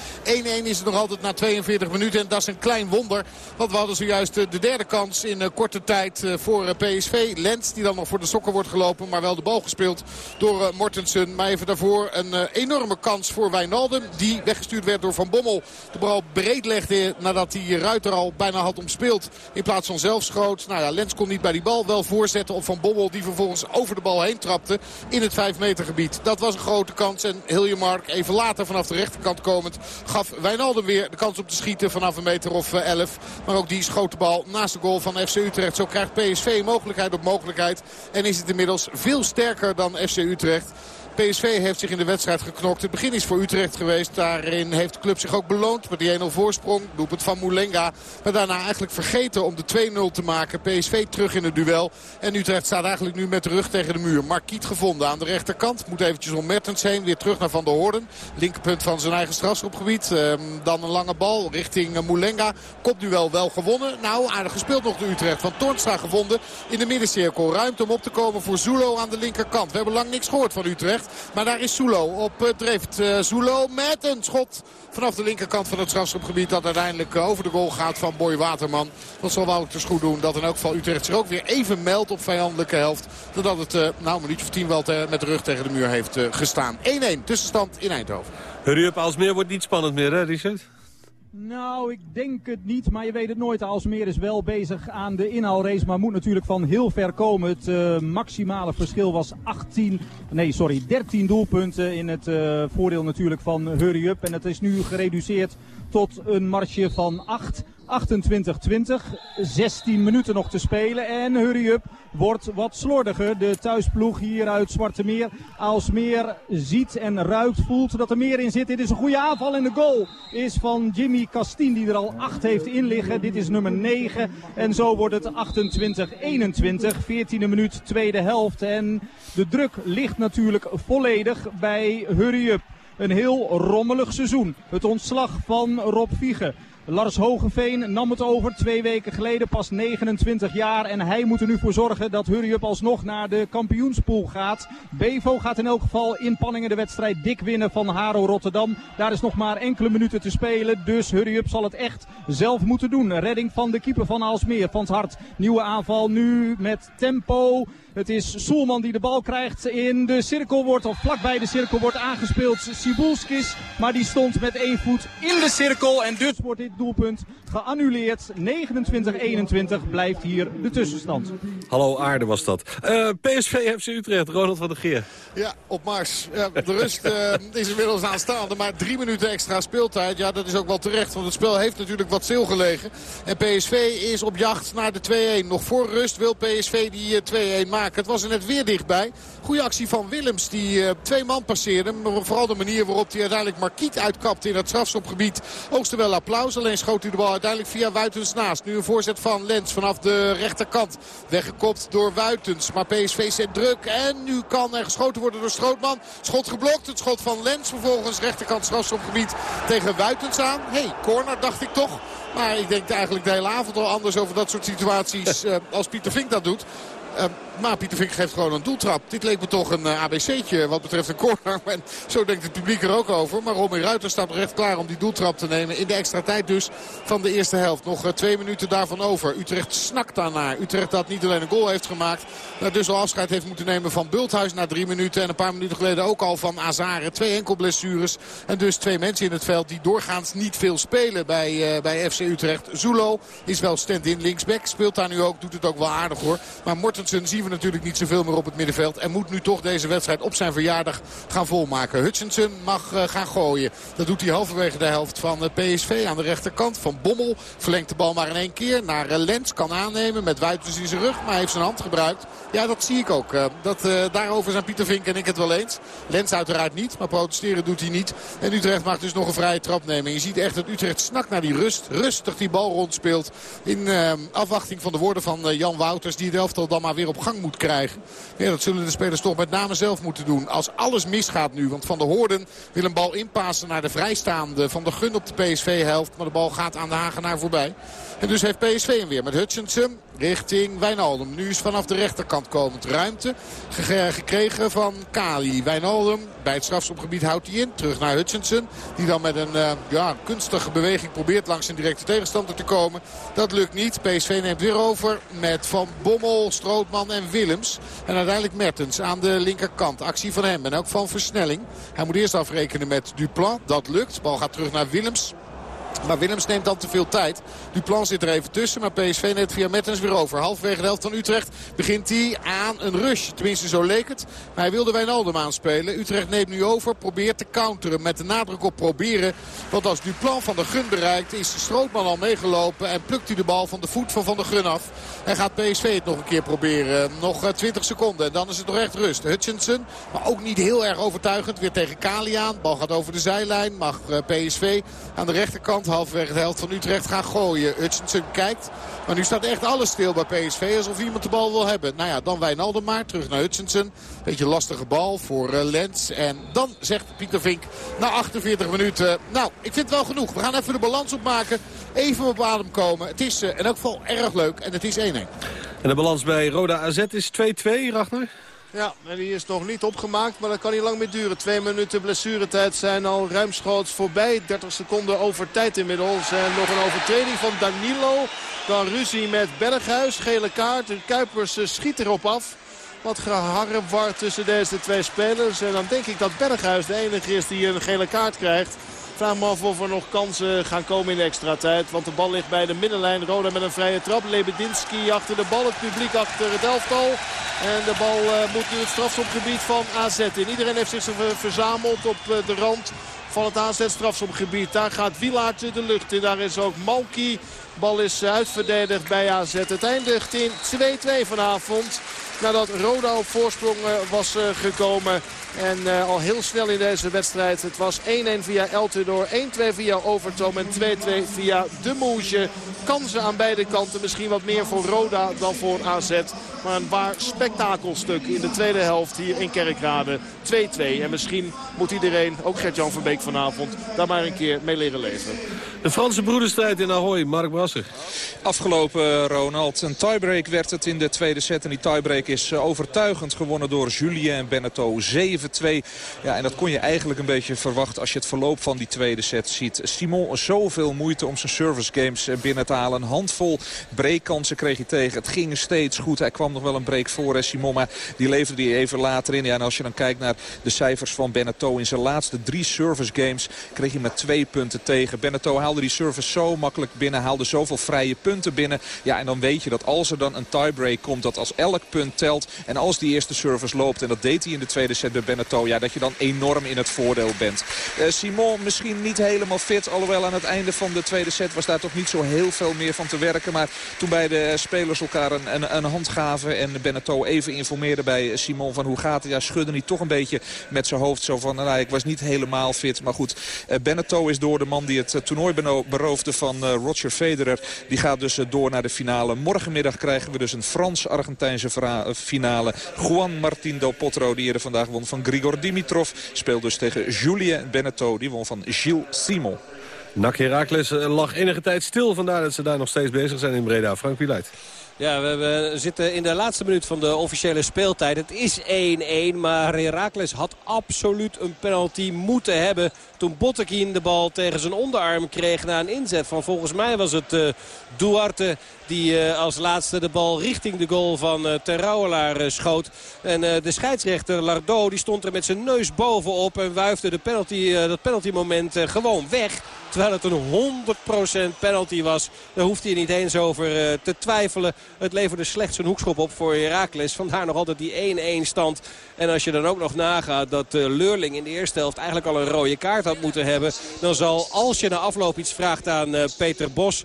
is het nog altijd na 42 minuten. En dat is een klein wonder. Want we hadden zojuist uh, de derde kans in korte tijd voor PSV. Lens, die dan nog voor de sokken wordt gelopen. Maar wel de bal gespeeld door Mortensen. Maar even daarvoor een enorme kans voor Wijnaldum. Die weggestuurd werd door Van Bommel de bal breed legde nadat hij Ruiter al bijna had omspeeld. In plaats van zelf schoot. Nou ja, Lens kon niet bij die bal wel voorzetten op Van Bommel. Die vervolgens over de bal heen trapte in het 5 meter gebied. Dat was een grote kans. En Hiljemark even later vanaf de rechterkant komend gaf Wijnaldum weer de kans op te schieten vanaf een meter of 11. Maar ook die schoot de bal naast de goal van FC Utrecht. Zo krijgt PSV mogelijkheid op mogelijkheid. En is het inmiddels veel sterker dan FC Utrecht. PSV heeft zich in de wedstrijd geknokt. Het begin is voor Utrecht geweest. Daarin heeft de club zich ook beloond met die 1-0 voorsprong. Doelpunt van Moulenga. Maar daarna eigenlijk vergeten om de 2-0 te maken. PSV terug in het duel. En Utrecht staat eigenlijk nu met de rug tegen de muur. Markiet gevonden aan de rechterkant. Moet eventjes om Mertens heen. Weer terug naar Van der Hoorden. Linkerpunt van zijn eigen strafschopgebied. Ehm, dan een lange bal richting Moulenga. Kopduel wel gewonnen. Nou, aardig gespeeld nog de Utrecht. Van Toornstra gevonden in de middencirkel. Ruimte om op te komen voor Zulo aan de linkerkant. We hebben lang niks gehoord van Utrecht. Maar daar is Zulo op drift. Zulo met een schot vanaf de linkerkant van het strafschopgebied. Dat uiteindelijk uh, over de goal gaat van Boy Waterman. Dat zal Wouters goed doen. Dat in elk geval Utrecht zich ook weer even meldt op vijandelijke helft. Doordat het nou, een minuutje of tien wel met de rug tegen de muur heeft gestaan. 1-1 tussenstand in Eindhoven. Hurry up, Alsmeer wordt niet spannend meer hè Richard? Nou, ik denk het niet, maar je weet het nooit. Alsmeer is wel bezig aan de inhaalrace, maar moet natuurlijk van heel ver komen. Het uh, maximale verschil was 18, nee sorry, 13 doelpunten in het uh, voordeel natuurlijk van Hurry Up. En het is nu gereduceerd tot een marge van 8. 28-20. 16 minuten nog te spelen. En Hurry Up wordt wat slordiger. De thuisploeg hier uit Zwarte Meer. Aalsmeer ziet en ruikt, voelt dat er meer in zit. Dit is een goede aanval en de goal is van Jimmy Castien die er al 8 heeft in liggen. Dit is nummer 9. En zo wordt het 28-21. 14e minuut, tweede helft. En de druk ligt natuurlijk volledig bij Hurry Up. Een heel rommelig seizoen. Het ontslag van Rob Viegen. Lars Hogeveen nam het over twee weken geleden, pas 29 jaar. En hij moet er nu voor zorgen dat Hurry Up alsnog naar de kampioenspool gaat. Bevo gaat in elk geval in Panningen de wedstrijd dik winnen van Haro Rotterdam. Daar is nog maar enkele minuten te spelen, dus Hurry Up zal het echt zelf moeten doen. Redding van de keeper van Aalsmeer, van het hart. Nieuwe aanval nu met tempo. Het is Soelman die de bal krijgt in de cirkel wordt, of vlakbij de cirkel wordt aangespeeld. Sibulskis, maar die stond met één voet in de cirkel. En dus wordt dit doelpunt geannuleerd. 29-21 blijft hier de tussenstand. Hallo aarde was dat. Uh, PSV FC Utrecht, Ronald van der Geer. Ja, op Mars. Ja, de rust uh, is inmiddels aanstaande. Maar drie minuten extra speeltijd. Ja, dat is ook wel terecht. Want het spel heeft natuurlijk wat stilgelegen. En PSV is op jacht naar de 2-1. Nog voor rust wil PSV die 2-1 uh, maken. Het was er net weer dichtbij. Goede actie van Willems die twee man passeerde. Maar vooral de manier waarop hij uiteindelijk Markiet uitkapte in het strafschopgebied. Oogste wel applaus. Alleen schoot hij de bal uiteindelijk via Wuitens naast. Nu een voorzet van Lens vanaf de rechterkant. Weggekopt door Wuitens. Maar PSV zet druk. En nu kan er geschoten worden door Strootman. Schot geblokt. Het schot van Lens vervolgens rechterkant strafschopgebied tegen Wuitens aan. hey, corner dacht ik toch. Maar ik denk eigenlijk de hele avond al anders over dat soort situaties uh, als Pieter Vink dat doet. Uh, maar Pieter Vink geeft gewoon een doeltrap. Dit leek me toch een uh, ABC'tje wat betreft een corner. En zo denkt het publiek er ook over. Maar Romy Ruiter staat recht klaar om die doeltrap te nemen. In de extra tijd dus van de eerste helft. Nog uh, twee minuten daarvan over. Utrecht snakt daarnaar. Utrecht dat niet alleen een goal heeft gemaakt. Maar dus al afscheid heeft moeten nemen van Bulthuis na drie minuten. En een paar minuten geleden ook al van Azare. Twee enkel blessures. En dus twee mensen in het veld die doorgaans niet veel spelen bij, bij FC Utrecht. Zulo is wel stand-in linksback. Speelt daar nu ook. Doet het ook wel aardig hoor. Maar Mortensen zien we natuurlijk niet zoveel meer op het middenveld. En moet nu toch deze wedstrijd op zijn verjaardag gaan volmaken. Hutchinson mag uh, gaan gooien. Dat doet hij halverwege de helft van uh, PSV aan de rechterkant. Van Bommel verlengt de bal maar in één keer. Naar uh, Lens kan aannemen met Wuitens in zijn rug. Maar heeft zijn hand gebruikt. Ja, dat zie ik ook. dat, daarover zijn Pieter Vink en ik het wel eens. Lens uiteraard niet, maar protesteren doet hij niet. En Utrecht mag dus nog een vrije trap nemen. je ziet echt dat Utrecht snakt naar die rust. Rustig die bal rondspeelt. In afwachting van de woorden van Jan Wouters. Die het elftal dan maar weer op gang moet krijgen. Ja, dat zullen de spelers toch met name zelf moeten doen. Als alles misgaat nu. Want Van der Hoorden wil een bal inpassen naar de vrijstaande Van de Gun op de PSV-helft. Maar de bal gaat aan de Hagenaar voorbij. En dus heeft PSV hem weer met Hutchinson. richting Wijnaldum. Nu is vanaf de rechterkant komend ruimte gekregen van Kali. Wijnaldum bij het strafschopgebied houdt hij in. Terug naar Hutchinson. Die dan met een uh, ja, kunstige beweging probeert langs een directe tegenstander te komen. Dat lukt niet. PSV neemt weer over met Van Bommel, Strootman en Willems. En uiteindelijk Mertens aan de linkerkant. Actie van hem en ook van versnelling. Hij moet eerst afrekenen met Duplan. Dat lukt. Bal gaat terug naar Willems. Maar Willems neemt dan te veel tijd. Duplan zit er even tussen. Maar PSV neemt via Mertens weer over. Halfwege de helft van Utrecht begint hij aan een rush. Tenminste zo leek het. Maar hij wilde Wijnaldum aanspelen. Utrecht neemt nu over. Probeert te counteren. Met de nadruk op proberen. Want als Duplan van de Gun bereikt is Strootman al meegelopen. En plukt hij de bal van de voet van Van de Gun af. En gaat PSV het nog een keer proberen. Nog 20 eh, seconden. En dan is het nog echt rust. Hutchinson. Maar ook niet heel erg overtuigend. Weer tegen Kali aan. Bal gaat over de zijlijn. Mag eh, PSV aan de rechterkant halverwege de helft van Utrecht gaan gooien. Hutchinson kijkt. Maar nu staat echt alles stil bij PSV. Alsof iemand de bal wil hebben. Nou ja, dan Wijnaldum maar. Terug naar Hutchinson. Beetje lastige bal voor uh, Lens. En dan zegt Pieter Vink na 48 minuten. Nou, ik vind het wel genoeg. We gaan even de balans opmaken. Even op adem komen. Het is uh, in elk geval erg leuk. En het is 1-1. En de balans bij Roda AZ is 2-2, Ragnar? Ja, en die is nog niet opgemaakt, maar dat kan niet lang meer duren. Twee minuten blessuretijd zijn al ruimschoots voorbij. 30 seconden over tijd inmiddels. En nog een overtreding van Danilo. Dan ruzie met Berghuis, gele kaart. De Kuipers eh, schiet erop af. Wat geharrewar tussen deze twee spelers. En dan denk ik dat Berghuis de enige is die een gele kaart krijgt. Vraag me af of er nog kansen gaan komen in de extra tijd. Want de bal ligt bij de middenlijn. Roda met een vrije trap. Lebedinski achter de bal. Het publiek achter het elftal. En de bal uh, moet nu het strafschopgebied van AZ in. Iedereen heeft zich verzameld op uh, de rand van het AZ-strafschopgebied. Daar gaat Wielaertje de lucht in. Daar is ook Malki. Bal is uitverdedigd bij AZ. Het eindigt in 2-2 vanavond. Nadat Roda op voorsprong uh, was gekomen. En uh, al heel snel in deze wedstrijd. Het was 1-1 via Eltendoor, 1-2 via Overtoom en 2-2 via De Moesje. Kansen aan beide kanten. Misschien wat meer voor Roda dan voor AZ. Maar een waar spektakelstuk in de tweede helft hier in Kerkrade. 2-2. En misschien moet iedereen, ook Gert-Jan Verbeek vanavond, daar maar een keer mee leren leven. De Franse broederstrijd in Ahoy, Mark Brasser. Afgelopen, Ronald. Een tiebreak werd het in de tweede set. En die tiebreak is eh, overtuigend gewonnen door Julien en Beneteau. 7-2. Ja, en dat kon je eigenlijk een beetje verwachten als je het verloop van die tweede set ziet. Simon zoveel moeite om zijn service games eh, binnen te halen. Een handvol breakkansen kreeg hij tegen. Het ging steeds goed. Hij kwam nog wel een break voor Simon, maar die leverde hij even later in. Ja, en als je dan kijkt naar de cijfers van Beneteau in zijn laatste drie service games... kreeg hij met twee punten tegen. Beneteau haalde die service zo makkelijk binnen, haalde zoveel vrije punten binnen. Ja, en dan weet je dat als er dan een tiebreak komt, dat als elk punt telt... en als die eerste service loopt, en dat deed hij in de tweede set bij Beneteau... ja, dat je dan enorm in het voordeel bent. Uh, Simon misschien niet helemaal fit, alhoewel aan het einde van de tweede set... was daar toch niet zo heel veel meer van te werken. Maar toen bij de spelers elkaar een, een, een hand gaven en Beneteau even informeerde bij Simon van hoe gaat het... ja, schudde hij toch een beetje met zijn hoofd zo van... Nou, ik was niet helemaal fit, maar goed. Uh, Beneteau is door de man die het uh, toernooi beroofde van uh, Roger Federer. Die gaat dus door naar de finale. Morgenmiddag krijgen we dus een Frans-Argentijnse finale. Juan Martín del Potro, die eerder vandaag won van Grigor Dimitrov... speelt dus tegen Julien Beneteau. Die won van Gilles Simon. Nak Herakles lag enige tijd stil. Vandaar dat ze daar nog steeds bezig zijn in Breda. Frank Wieluid. Ja, we, we, zitten in de laatste minuut van de officiële speeltijd. Het is 1-1, maar Herakles had absoluut een penalty moeten hebben... toen Bottekin de bal tegen zijn onderarm kreeg na een inzet van... volgens mij was het uh, Duarte die uh, als laatste de bal richting de goal van uh, Terrouwelaar schoot. En de scheidsrechter Lardo die stond er met zijn neus bovenop... en wuifde de penalty, dat penaltymoment gewoon weg... Terwijl het een 100% penalty was. Daar hoeft hij niet eens over te twijfelen. Het leverde slechts een hoekschop op voor Heracles. Vandaar nog altijd die 1-1 stand. En als je dan ook nog nagaat dat uh, Leurling in de eerste helft eigenlijk al een rode kaart had moeten hebben. Dan zal, als je na afloop iets vraagt aan uh, Peter Bos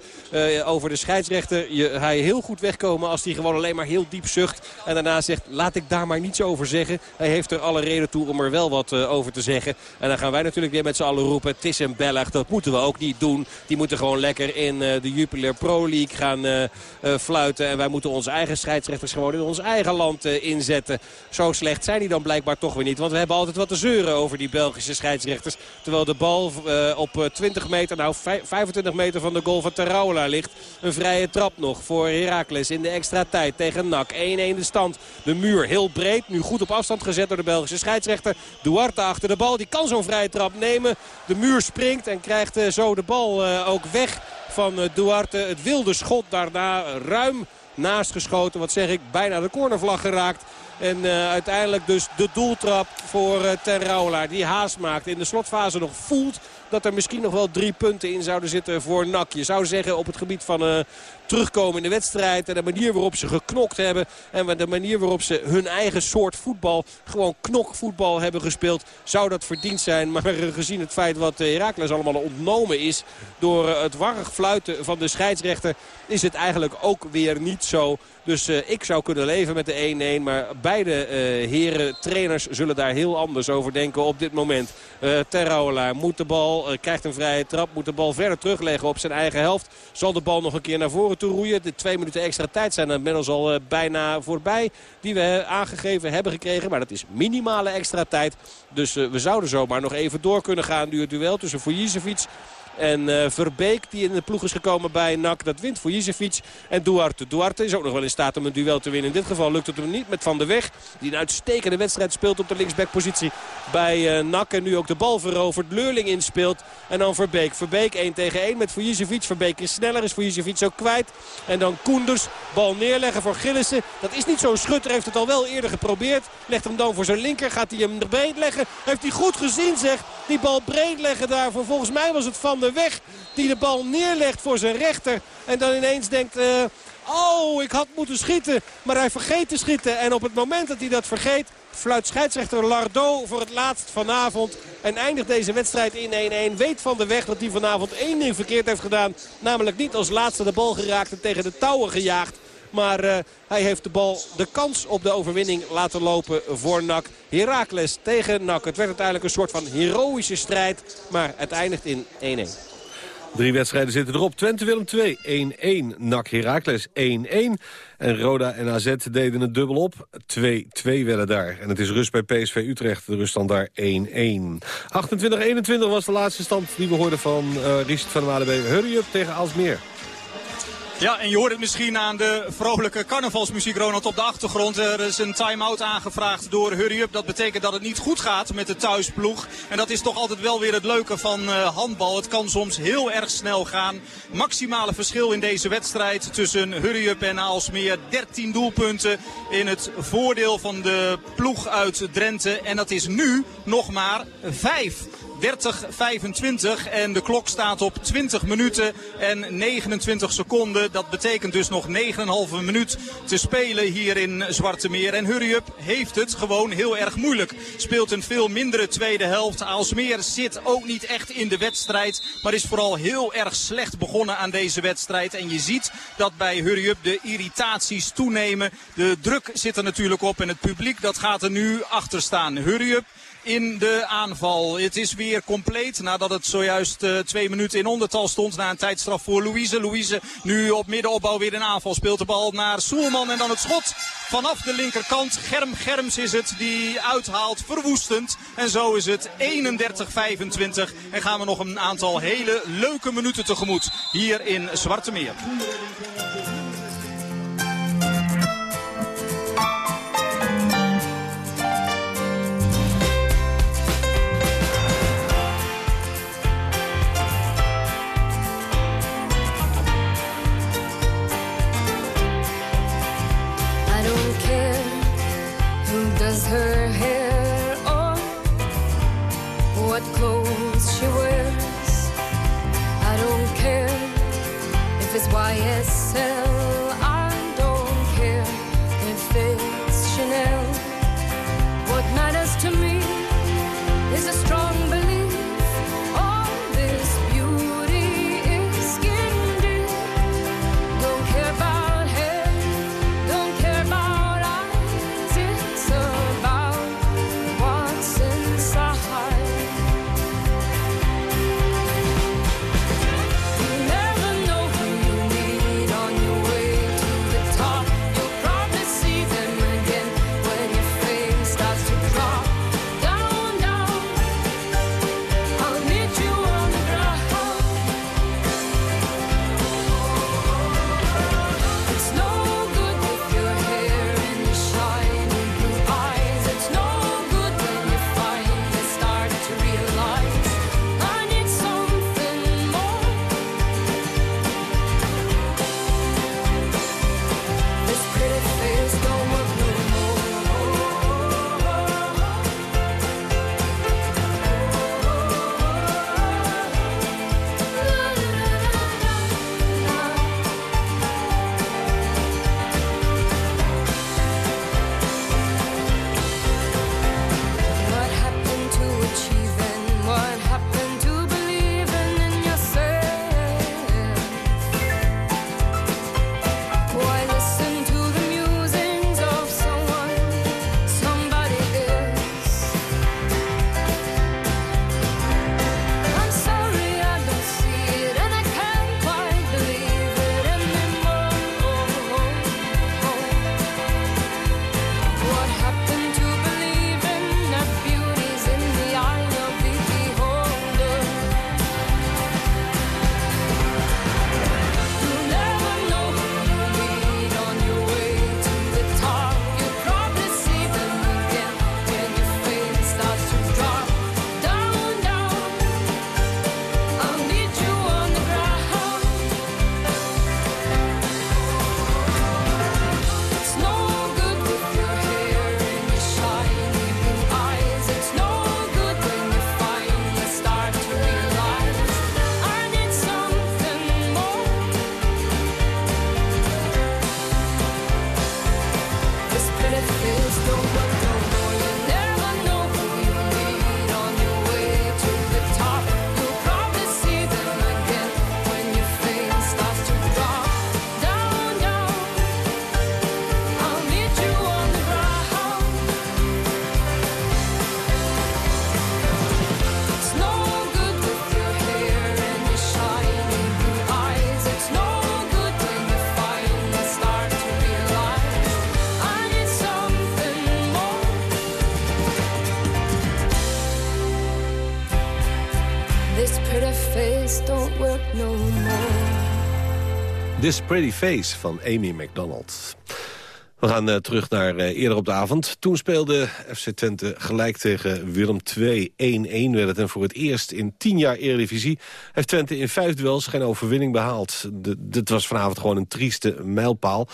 over de scheidsrechter. Je, hij heel goed wegkomen als hij gewoon alleen maar heel diep zucht. En daarna zegt laat ik daar maar niets over zeggen. Hij heeft er alle reden toe om er wel wat over te zeggen. En dan gaan wij natuurlijk weer met z'n allen roepen. Het is een Belg, dat moeten we ook niet doen. Die moeten gewoon lekker in de Jupiler Pro League gaan fluiten. En wij moeten onze eigen scheidsrechters gewoon in ons eigen land inzetten. Zo slecht zijn die dan blijkbaar toch weer niet. Want we hebben altijd wat te zeuren over die Belgische scheidsrechters. Terwijl de bal op 20 meter, nou 25 meter van de goal van Terraula ligt. Een vrije trap nog voor Heracles in de extra tijd tegen NAC. 1-1 de stand. De muur heel breed. Nu goed op afstand gezet door de Belgische scheidsrechter. Duarte achter de bal. Die kan zo'n vrije trap nemen. De muur springt en krijgt eh, zo de bal eh, ook weg van eh, Duarte. Het wilde schot daarna ruim naast geschoten. Wat zeg ik, bijna de cornervlag geraakt. En uiteindelijk dus de doeltrap voor uh, Ten Die haast maakt. In de slotfase nog voelt dat er misschien nog wel drie punten in zouden zitten voor NAC. Je zou zeggen op het gebied van terugkomen in de wedstrijd. En de manier waarop ze geknokt hebben. En de manier waarop ze hun eigen soort voetbal, gewoon knokvoetbal hebben gespeeld. Zou dat verdiend zijn. Maar gezien het feit wat Herakles allemaal ontnomen is door het warrig fluiten van de scheidsrechter. Is het eigenlijk ook weer niet zo. Dus uh, ik zou kunnen leven met de 1-1. Maar beide uh, heren trainers zullen daar heel anders over denken op dit moment. Uh, Terraula moet de bal, krijgt een vrije trap. Moet de bal verder terugleggen op zijn eigen helft. Zal de bal nog een keer naar voren toe roeien. De twee minuten extra tijd zijn inmiddels al bijna voorbij. Die we aangegeven hebben gekregen. Maar dat is minimale extra tijd. Dus we zouden zomaar nog even door kunnen gaan. Nu het duel tussen Fujicevic en uh, Verbeek die in de ploeg is gekomen bij NAC. Dat wint voor en Duarte. Duarte is ook nog wel in staat om een duel te winnen. In dit geval lukt het hem niet met Van der Weg. Die een uitstekende wedstrijd speelt op de linksbackpositie bij uh, NAC. En nu ook de bal verovert. Leurling inspeelt. En dan Verbeek. Verbeek 1 tegen 1 met Fujicevic. Verbeek is sneller. Is Fujicevic ook kwijt. En dan Koenders. Bal neerleggen voor Gillissen. Dat is niet zo'n schutter. Heeft het al wel eerder geprobeerd. Legt hem dan voor zijn linker. Gaat hij hem breed leggen. Heeft hij goed gezien zeg. Die bal breed leggen daarvoor. Volgens mij was het Van der weg. Die de bal neerlegt voor zijn rechter. En dan ineens denkt... Uh, oh, ik had moeten schieten. Maar hij vergeet te schieten. En op het moment dat hij dat vergeet... fluit scheidsrechter Lardo voor het laatst vanavond. En eindigt deze wedstrijd in 1-1. Weet van de weg dat hij vanavond één ding verkeerd heeft gedaan. Namelijk niet als laatste de bal geraakt en tegen de touwen gejaagd. Maar uh, hij heeft de bal de kans op de overwinning laten lopen voor NAC. Heracles tegen NAC. Het werd uiteindelijk een soort van heroïsche strijd. Maar het eindigt in 1-1. Drie wedstrijden zitten erop. Twente Willem 2, 1-1. NAC Heracles 1-1. En Roda en AZ deden het dubbel op. 2-2 werden daar. En het is rust bij PSV Utrecht. De ruststand daar 1-1. 28-21 was de laatste stand die we hoorden van uh, Richard van der Malen bij Hurry Up tegen Alsmeer. Ja, en je hoort het misschien aan de vrolijke carnavalsmuziek, Ronald, op de achtergrond. Er is een time-out aangevraagd door Hurry Up. Dat betekent dat het niet goed gaat met de thuisploeg. En dat is toch altijd wel weer het leuke van uh, handbal. Het kan soms heel erg snel gaan. Maximale verschil in deze wedstrijd tussen Hurry Up en Aalsmeer. 13 doelpunten in het voordeel van de ploeg uit Drenthe. En dat is nu nog maar 5. 30-25 en de klok staat op 20 minuten en 29 seconden. Dat betekent dus nog 9,5 minuut te spelen hier in Zwarte Meer. En Hurry Up heeft het gewoon heel erg moeilijk. Speelt een veel mindere tweede helft. Aalsmeer zit ook niet echt in de wedstrijd, maar is vooral heel erg slecht begonnen aan deze wedstrijd. En je ziet dat bij Hurry Up de irritaties toenemen. De druk zit er natuurlijk op en het publiek dat gaat er nu achter staan. Hurry Up in de aanval. Het is weer compleet nadat het zojuist uh, twee minuten in ondertal stond. Na een tijdstraf voor Louise. Louise nu op middenopbouw weer een aanval. Speelt de bal naar Soelman en dan het schot vanaf de linkerkant. Germ Germs is het die uithaalt verwoestend. En zo is het 31-25. En gaan we nog een aantal hele leuke minuten tegemoet hier in Zwarte Meer. by itself. This Pretty Face van Amy McDonald. We gaan uh, terug naar uh, eerder op de avond. Toen speelde FC Twente gelijk tegen Willem II. 1-1 werd het. En voor het eerst in tien jaar Eredivisie... heeft Twente in vijf duels geen overwinning behaald. dit was vanavond gewoon een trieste mijlpaal.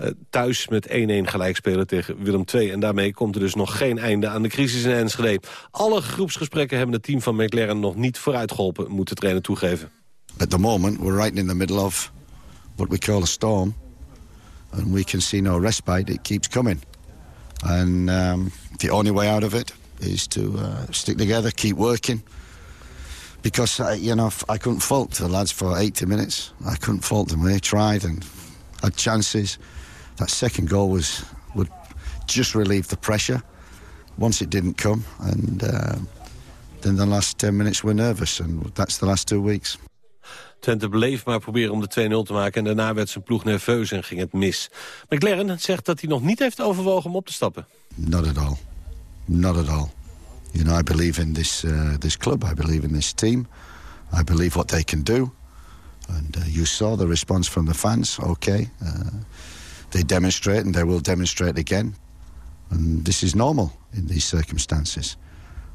Uh, thuis met 1-1 gelijk spelen tegen Willem II. En daarmee komt er dus nog geen einde aan de crisis in Enschede. Alle groepsgesprekken hebben het team van McLaren nog niet vooruitgeholpen... moet de trainer toegeven. At the moment, we're right in the middle of what we call a storm. And we can see no respite. It keeps coming. And um, the only way out of it is to uh, stick together, keep working. Because, uh, you know, I couldn't fault the lads for 80 minutes. I couldn't fault them. They tried and had chances. That second goal was would just relieve the pressure once it didn't come. And uh, then the last 10 minutes were nervous. And that's the last two weeks. Twente bleef maar proberen om de 2-0 te maken... en daarna werd zijn ploeg nerveus en ging het mis. McLaren zegt dat hij nog niet heeft overwogen om op te stappen. Not at all. Not at all. You know, I believe in this, uh, this club. I believe in this team. I believe what they can do. And uh, you saw the response from the fans. Okay. Uh, they demonstrate and they will demonstrate again. And this is normal in these circumstances.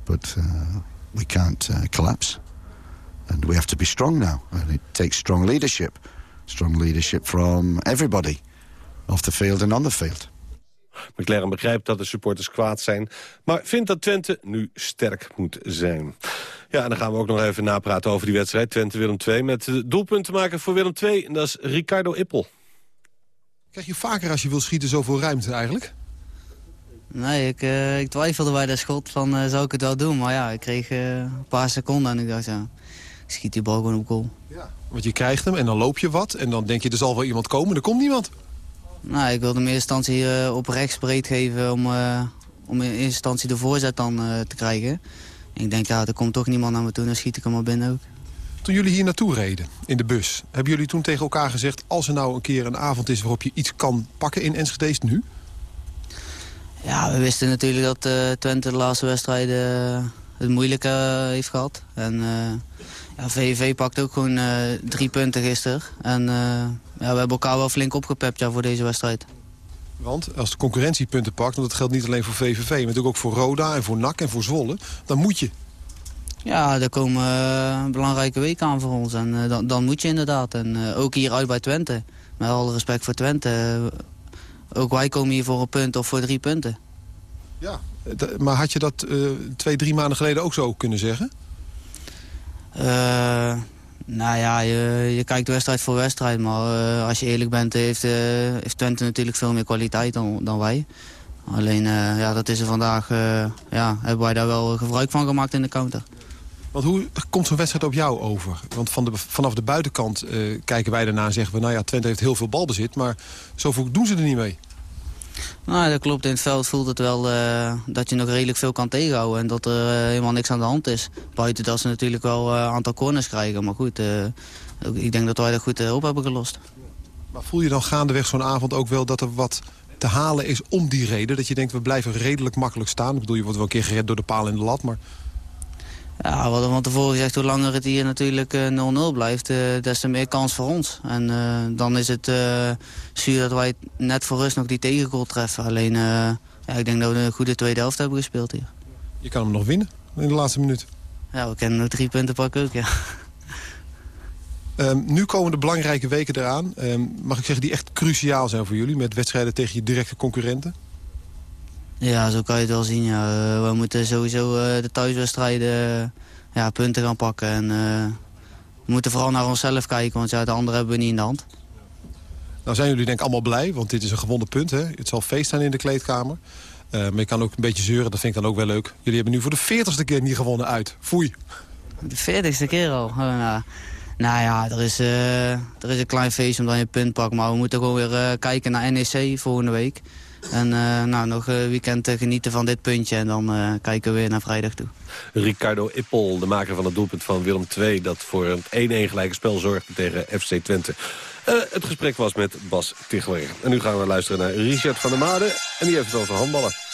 But uh, we can't collapse. We have to be strong now. And it takes strong leadership. Strong leadership from everybody. Off the field and on the field. McLaren begrijpt dat de supporters kwaad zijn... maar vindt dat Twente nu sterk moet zijn. Ja, en dan gaan we ook nog even napraten over die wedstrijd. Twente-Willem 2 met doelpunten maken voor Willem 2. En dat is Ricardo Ippel. Krijg je vaker als je wil schieten zoveel ruimte eigenlijk? Nee, ik, uh, ik twijfelde bij dat schot van uh, zou ik het wel doen. Maar ja, ik kreeg uh, een paar seconden en ik dacht ja, schiet die bal gewoon op goal. Ja, want je krijgt hem en dan loop je wat en dan denk je er zal wel iemand komen. Er komt niemand. Nou, ik wilde hem in eerste instantie uh, op rechts breed geven om, uh, om in eerste instantie de voorzet dan uh, te krijgen. En ik denk, ja, er komt toch niemand naar me toe, dan schiet ik hem maar binnen ook. Toen jullie hier naartoe reden, in de bus, hebben jullie toen tegen elkaar gezegd... als er nou een keer een avond is waarop je iets kan pakken in Enschede, is nu? Ja, we wisten natuurlijk dat Twente de laatste wedstrijden het moeilijk heeft gehad. En ja, VV pakt ook gewoon drie punten gisteren. En ja, we hebben elkaar wel flink opgepept ja, voor deze wedstrijd. Want als de concurrentie punten pakt, want dat geldt niet alleen voor VVV... maar natuurlijk ook voor Roda en voor NAC en voor Zwolle, dan moet je. Ja, er komen uh, belangrijke weken aan voor ons en dan, dan, moet je inderdaad. En ook hier uit bij Twente, met alle respect voor Twente... ook wij komen hier voor een punt of voor drie punten. Ja, maar had je dat twee, drie maanden geleden ook zo kunnen zeggen? Nou ja, je, je kijkt wedstrijd voor wedstrijd. Maar uh, als je eerlijk bent, heeft, uh, heeft Twente natuurlijk veel meer kwaliteit dan, dan wij. Alleen, ja, dat is er vandaag, ja, hebben wij daar wel gebruik van gemaakt in de counter. Want hoe komt zo'n wedstrijd op jou over? Want van de, vanaf de buitenkant kijken wij daarna en zeggen we... nou ja, Twente heeft heel veel balbezit, maar zoveel doen ze er niet mee. Nou, dat klopt. In het veld voelt het wel uh, dat je nog redelijk veel kan tegenhouden. En dat er uh, helemaal niks aan de hand is. Buiten dat ze natuurlijk wel een uh, aantal corners krijgen. Maar goed, ik denk dat wij dat goed op hebben gelost. Maar voel je dan gaandeweg zo'n avond ook wel dat er wat te halen is om die reden? Dat je denkt, we blijven redelijk makkelijk staan. Ik bedoel, je wordt wel een keer gered door de paal in de lat, maar... Ja, wat van tevoren gezegd, hoe langer het hier natuurlijk 0-0 uh, blijft, uh, des te meer kans voor ons. En uh, dan is het zuur dat wij net voor rust nog die tegengoal treffen. Alleen, ja, ik denk dat we een goede tweede helft hebben gespeeld hier. Je kan hem nog winnen in de laatste minuut. Ja, we kunnen nog drie punten pakken ook, ja. Um, nu komen de belangrijke weken eraan. Um, mag ik zeggen, die echt cruciaal zijn voor jullie... met wedstrijden tegen je directe concurrenten? Ja, zo kan je het wel zien. Ja. We moeten sowieso uh, de thuiswedstrijden ja, punten gaan pakken. En, we moeten vooral naar onszelf kijken, want ja, de anderen hebben we niet in de hand. Nou zijn jullie denk ik allemaal blij, want dit is een gewonnen punt. Hè? Het zal feest zijn in de kleedkamer. Uh, maar je kan ook een beetje zeuren, dat vind ik dan ook wel leuk. Jullie hebben nu voor de veertigste keer niet gewonnen uit. Foei. De veertigste keer al? Oh, nou. nou ja, er is, er is een klein feest omdat je een punt pakt. Maar we moeten gewoon weer kijken naar NEC volgende week. En uh, nou, nog een weekend uh, genieten van dit puntje en dan uh, kijken we weer naar vrijdag toe. Ricardo Ippel, de maker van het doelpunt van Willem II... dat voor een 1-1 gelijke spel zorgde tegen FC Twente. het gesprek was met Bas Tichler. En nu gaan we luisteren naar Richard van der Made. En die heeft het over handballen.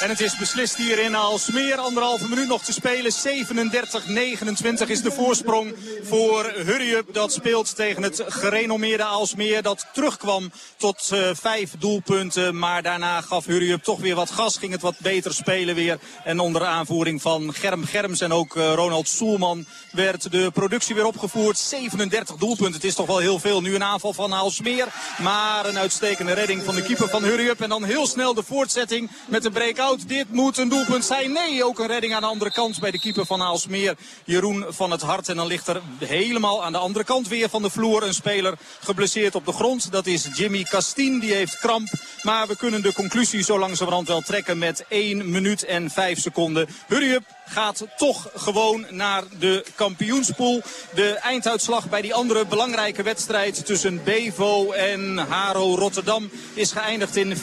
En het is beslist hier in Alsmeer. Anderhalve minuut nog te spelen. 37-29 is de voorsprong voor Hurriup. Dat speelt tegen het gerenommeerde Alsmeer. Dat terugkwam tot uh, vijf doelpunten. Maar daarna gaf Hurriup toch weer wat gas. Ging het wat beter spelen weer. En onder aanvoering van Germ Germs en ook uh, Ronald Soelman werd de productie weer opgevoerd. 37 doelpunten. Het is toch wel heel veel. Nu een aanval van Alsmeer. Maar een uitstekende redding van de keeper van Hurriup. En dan heel snel de voortzetting met de breakout. Dit moet een doelpunt zijn. Nee, ook een redding aan de andere kant bij de keeper van Aalsmeer. Jeroen van het Hart. En dan ligt er helemaal aan de andere kant weer van de vloer een speler geblesseerd op de grond. Dat is Jimmy Castien. Die heeft kramp. Maar we kunnen de conclusie zo langzamerhand wel trekken met 1 minuut en 5 seconden. Hurry gaat toch gewoon naar de kampioenspool. De einduitslag bij die andere belangrijke wedstrijd tussen Bevo en Haro Rotterdam is geëindigd in 40-29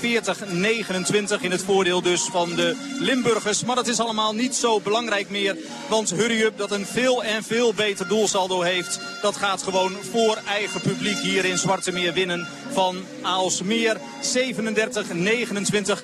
in het voordeel dus van de Limburgers. Maar dat is allemaal niet zo belangrijk meer, want Hurry Up dat een veel en veel beter doelsaldo heeft, dat gaat gewoon voor eigen publiek hier in Zwarte Meer winnen van Aalsmeer. 37-29.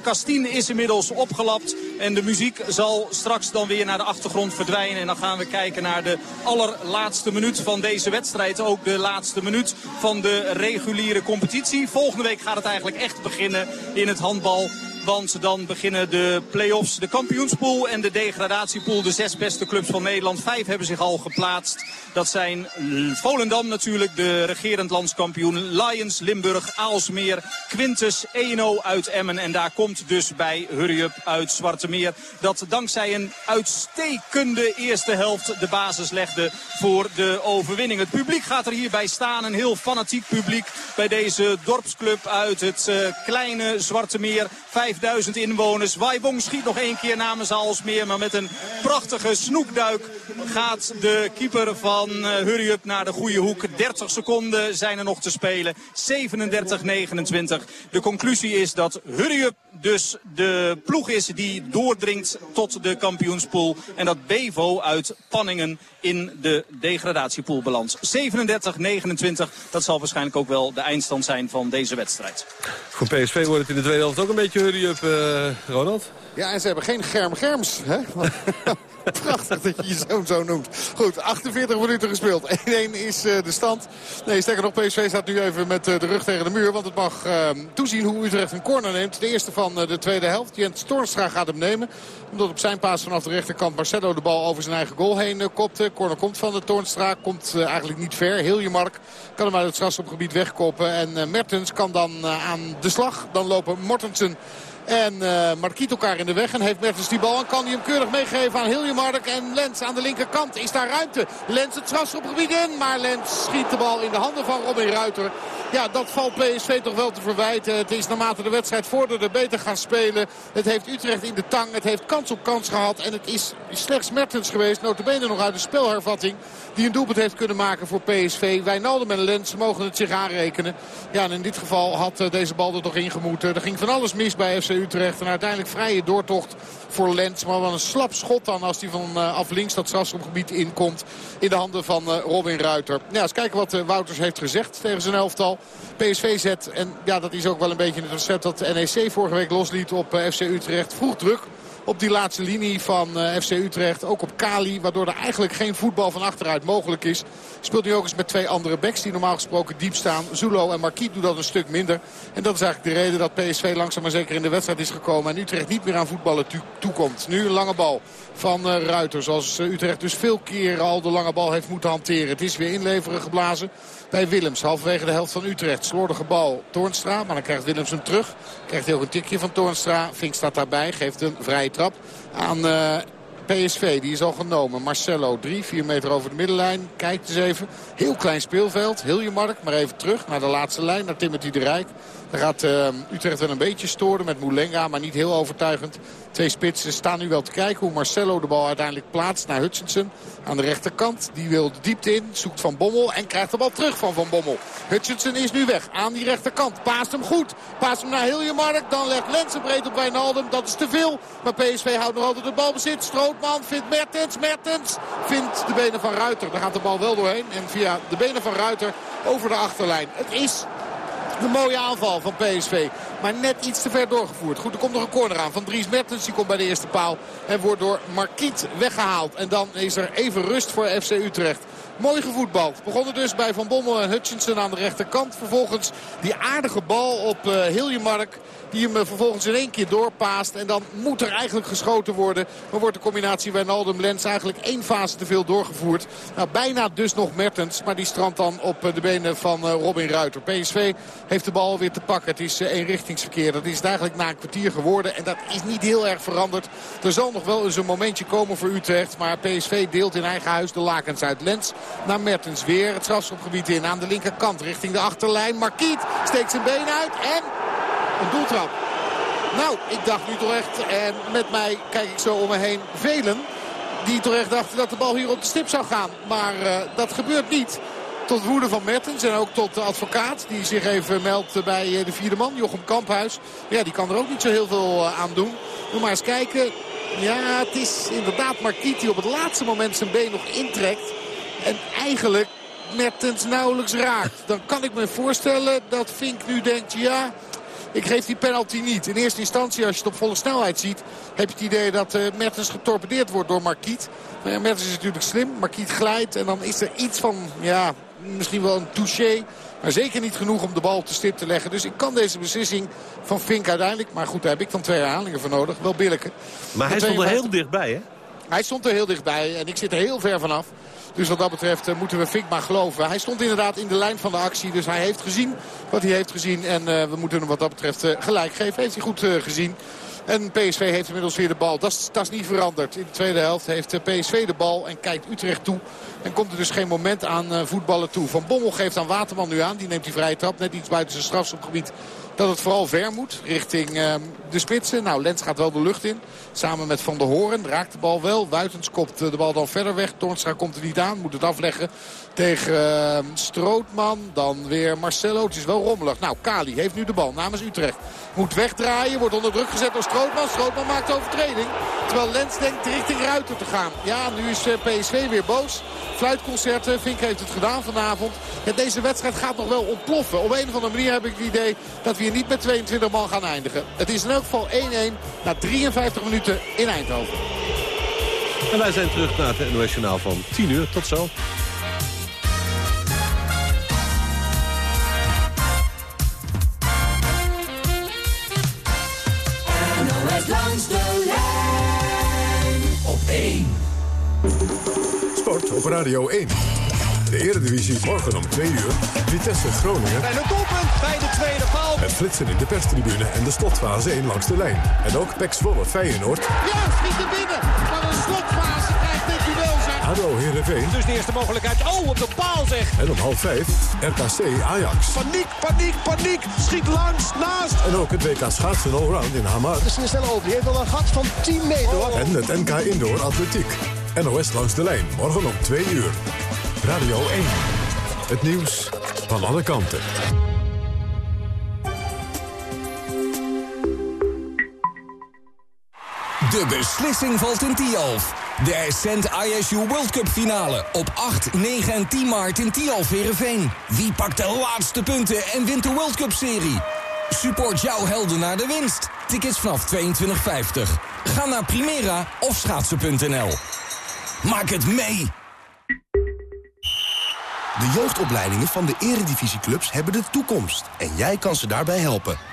Kastien is inmiddels opgelapt en de muziek zal straks dan weer naar naar de achtergrond verdwijnen. En dan gaan we kijken naar de allerlaatste minuut van deze wedstrijd. Ook de laatste minuut van de reguliere competitie. Volgende week gaat het eigenlijk echt beginnen in het handbal. Want dan beginnen de play-offs, de kampioenspool en de degradatiepool. De zes beste clubs van Nederland. Vijf hebben zich al geplaatst. Dat zijn Volendam natuurlijk, de regerend landskampioen. Lions, Limburg, Aalsmeer, Quintus, Eno uit Emmen. En daar komt dus bij Hurry Up uit Zwarte Meer. Dat dankzij een uitstekende eerste helft de basis legde voor de overwinning. Het publiek gaat er hierbij staan. Een heel fanatiek publiek bij deze dorpsclub uit het uh, kleine Zwarte Meer. 5000 inwoners. Waibong schiet nog één keer namens Alsmeer. Maar met een prachtige snoekduik gaat de keeper van uh, Hurry Up naar de goede hoek. 30 seconden zijn er nog te spelen. 37-29. De conclusie is dat Hurry Up dus de ploeg is die doordringt tot de kampioenspool. En dat Bevo uit Panningen in de degradatiepool belandt. 37-29, dat zal waarschijnlijk ook wel de eindstand zijn van deze wedstrijd. Voor PSV wordt het in de tweede helft ook een beetje uh, Ronald? Ja, en ze hebben geen germ-germs. Prachtig dat je je zoon zo noemt. Goed, 48 minuten gespeeld. 1-1 is uh, de stand. Nee, sterker nog, PSV staat nu even met uh, de rug tegen de muur. Want het mag uh, toezien hoe Utrecht een corner neemt. De eerste van de tweede helft. Jens Toornstra gaat hem nemen. Omdat op zijn paas vanaf de rechterkant Marcelo de bal over zijn eigen goal heen kopte. Corner komt van de Toornstra. Komt eigenlijk niet ver. Hiljemark kan hem uit het strafschopgebied wegkoppen. En Mertens kan dan aan de slag. Dan lopen Mortensen en uh, Marquiet elkaar in de weg. En heeft Mertens die bal. En kan hij hem keurig meegeven aan Hiljemark. En Lens aan de linkerkant. Is daar ruimte? Lens het strafschopgebied in. Maar Lens schiet de bal in de handen van Robin Ruiter. Ja, dat valt PSV toch wel te verwijten. Het is naarmate de wedstrijd vorderde beter gaan spelen. Het heeft Utrecht in de tang. Het heeft kans op kans gehad. En het is slechts Mertens geweest. Notabene nog uit de spelhervatting. Die een doelpunt heeft kunnen maken voor PSV. Wijnaldum en Lens mogen het zich aanrekenen. Ja, en in dit geval had uh, deze bal er toch ingemoeten. Er ging van alles mis bij FC Utrecht. En uiteindelijk vrije doortocht voor Lens. Maar wel een slap schot dan als hij van uh, af links dat strafschopgebied inkomt. In de handen van uh, Robin Ruiter. Ja, eens kijken wat Wouters heeft gezegd tegen zijn elftal. PSV zet, en ja, dat is ook wel een beetje het recept dat NEC vorige week losliet op FC Utrecht. Vroeg druk op die laatste linie van uh, FC Utrecht. Ook op Kali, waardoor er eigenlijk geen voetbal van achteruit mogelijk is. Speelt nu ook eens met twee andere backs die normaal gesproken diep staan. Zulo en Marquiet doen dat een stuk minder. En dat is eigenlijk de reden dat PSV langzaam maar zeker in de wedstrijd is gekomen. En Utrecht niet meer aan voetballen toekomt. Nu een lange bal van uh, Ruiter. Zoals uh, Utrecht dus veel keren al de lange bal heeft moeten hanteren. Het is weer inleveren geblazen bij Willems. Halverwege de helft van Utrecht. Slordige bal Toornstra. Maar dan krijgt Willems hem terug. Krijgt ook een tikje van Toornstra. Vink staat daarbij. Geeft een vrije trap aan uh, PSV. Die is al genomen. Marcelo 3, 4 meter over de middenlijn. Kijkt eens even. Heel klein speelveld. Hiljemark. Maar even terug naar de laatste lijn. Naar Timothy de Rijk. Daar gaat uh, Utrecht wel een beetje storen met Moulenga. Maar niet heel overtuigend. Twee spitsen staan nu wel te kijken hoe Marcelo de bal uiteindelijk plaatst naar Hutchinson. Aan de rechterkant. Die wil de diepte in. Zoekt Van Bommel en krijgt de bal terug van Van Bommel. Hutchinson is nu weg. Aan die rechterkant. Paast hem goed. Paast hem naar Hiljemark. Dan legt Lensen breed op Wijnaldum. Dat is te veel. Maar PSV houdt nog altijd de bal bezit. Strootman vindt Mertens. Mertens vindt de benen van Ruiter. Daar gaat de bal wel doorheen. En via de benen van Ruiter over de achterlijn. Het is De mooie aanval van PSV. Maar net iets te ver doorgevoerd. Goed, er komt nog een corner aan van Dries Mertens. Die komt bij de eerste paal en wordt door Marquiet weggehaald. En dan is er even rust voor FC Utrecht. Mooi gevoetbald. Begonnen dus bij Van Bommel en Hutchinson aan de rechterkant. Vervolgens die aardige bal op uh, Hiljemark. Die hem vervolgens in één keer doorpaast. En dan moet er eigenlijk geschoten worden. Maar wordt de combinatie Wijnaldum-Lens eigenlijk één fase te veel doorgevoerd. Nou, bijna dus nog Mertens. Maar die strandt dan op de benen van Robin Ruiter. PSV heeft de bal weer te pakken. Het is eenrichtingsverkeer. Dat is het eigenlijk na een kwartier geworden. En dat is niet heel erg veranderd. Er zal nog wel eens een momentje komen voor Utrecht. Maar PSV deelt in eigen huis de lakens uit. Lens naar Mertens weer het strafschopgebied in. Aan de linkerkant richting de achterlijn. Markiet steekt zijn been uit en een doeltrap. Nou, ik dacht nu toch echt, en met mij kijk ik zo om me heen, velen die toch echt dachten dat de bal hier op de stip zou gaan. Maar uh, dat gebeurt niet. Tot woede van Mertens en ook tot de advocaat die zich even meldt bij de vierde man, Jochem Kamphuis. Ja, die kan er ook niet zo heel veel aan doen. Moet maar eens kijken. Ja, het is inderdaad Marquiet die op het laatste moment zijn been nog intrekt. En eigenlijk Mertens nauwelijks raakt. Dan kan ik me voorstellen dat Fink nu denkt, ja, ik geef die penalty niet. In eerste instantie, als je het op volle snelheid ziet... heb je het idee dat uh, Mertens getorpedeerd wordt door Marquiet. Maar Mertens is natuurlijk slim. Marquiet glijdt en dan is er iets van, ja, misschien wel een touché. Maar zeker niet genoeg om de bal op de stip te leggen. Dus ik kan deze beslissing van Fink uiteindelijk... maar goed, daar heb ik dan twee herhalingen voor nodig. Wel billijken. Maar hij stond er heel dichtbij, hè? Hij stond er heel dichtbij en ik zit er heel ver vanaf. Dus wat dat betreft uh, moeten we Fink maar geloven. Hij stond inderdaad in de lijn van de actie. Dus hij heeft gezien wat hij heeft gezien. En uh, we moeten hem wat dat betreft uh, gelijk geven. Heeft hij goed gezien. En PSV heeft inmiddels weer de bal. Dat is, dat is niet veranderd. In de tweede helft heeft PSV de bal en kijkt Utrecht toe. En komt er dus geen moment aan voetballen toe. Van Bommel geeft aan Waterman nu aan. Die neemt die vrije trap. Net iets buiten zijn strafschopgebied dat het vooral ver moet richting uh, de spitsen. Nou, Lens gaat wel de lucht in. Samen met Van der Hoorn raakt de bal wel. Wuitens kopt de bal dan verder weg. Toornstra komt er niet aan. Moet het afleggen tegen uh, Strootman. Dan weer Marcelo. Het is wel rommelig. Nou, Kali heeft nu de bal namens Utrecht. Moet wegdraaien. Wordt onder druk gezet door Strootman. Strootman maakt overtreding. Terwijl Lens denkt richting Ruiter te gaan. Ja, nu is uh, PSV weer boos. Fluitconcerten. Vink heeft het gedaan vanavond. Ja, deze wedstrijd gaat nog wel ontploffen. Op een of andere manier heb ik het idee dat we hier niet met 22 man gaan eindigen. Het is in elk geval 1-1 na 53 minuten in Eindhoven. En wij zijn terug naar het NOS Journaal van 10 uur. Tot zo. 1. Sport op Radio 1. De Eredivisie morgen om 2 uur. Vitesse Groningen. En het doelpunt bij de tweede paal. Het flitsen in de perstribune en de slotfase 1 langs de lijn. En ook Pek Zwolle Feyenoord. Ja, schiet er binnen. Maar een slotfase ADO Heerenveen. Dus de eerste mogelijkheid. Oh, op de paal zeg. En om half 5 RKC Ajax. Paniek, paniek, paniek. Schiet langs, naast. En ook het WK schaatsen allround in Hamar. De snelle over. Die heeft wel een gat van 10 meter. hoor. En het NK Indoor Atletiek. NOS langs de lijn. Morgen om 2 uur. Radio 1. Het nieuws van alle kanten. De beslissing valt in Tialf. De Ascent ISU World Cup finale op 8, 9 en 10 maart in Tialf Heerenveen. Wie pakt de laatste punten en wint de World Cup serie? Support jouw helden naar de winst. Tickets vanaf 22,50. Ga naar Primera of schaatsen.nl. Maak het mee! De jeugdopleidingen van de eredivisieclubs hebben de toekomst. En jij kan ze daarbij helpen.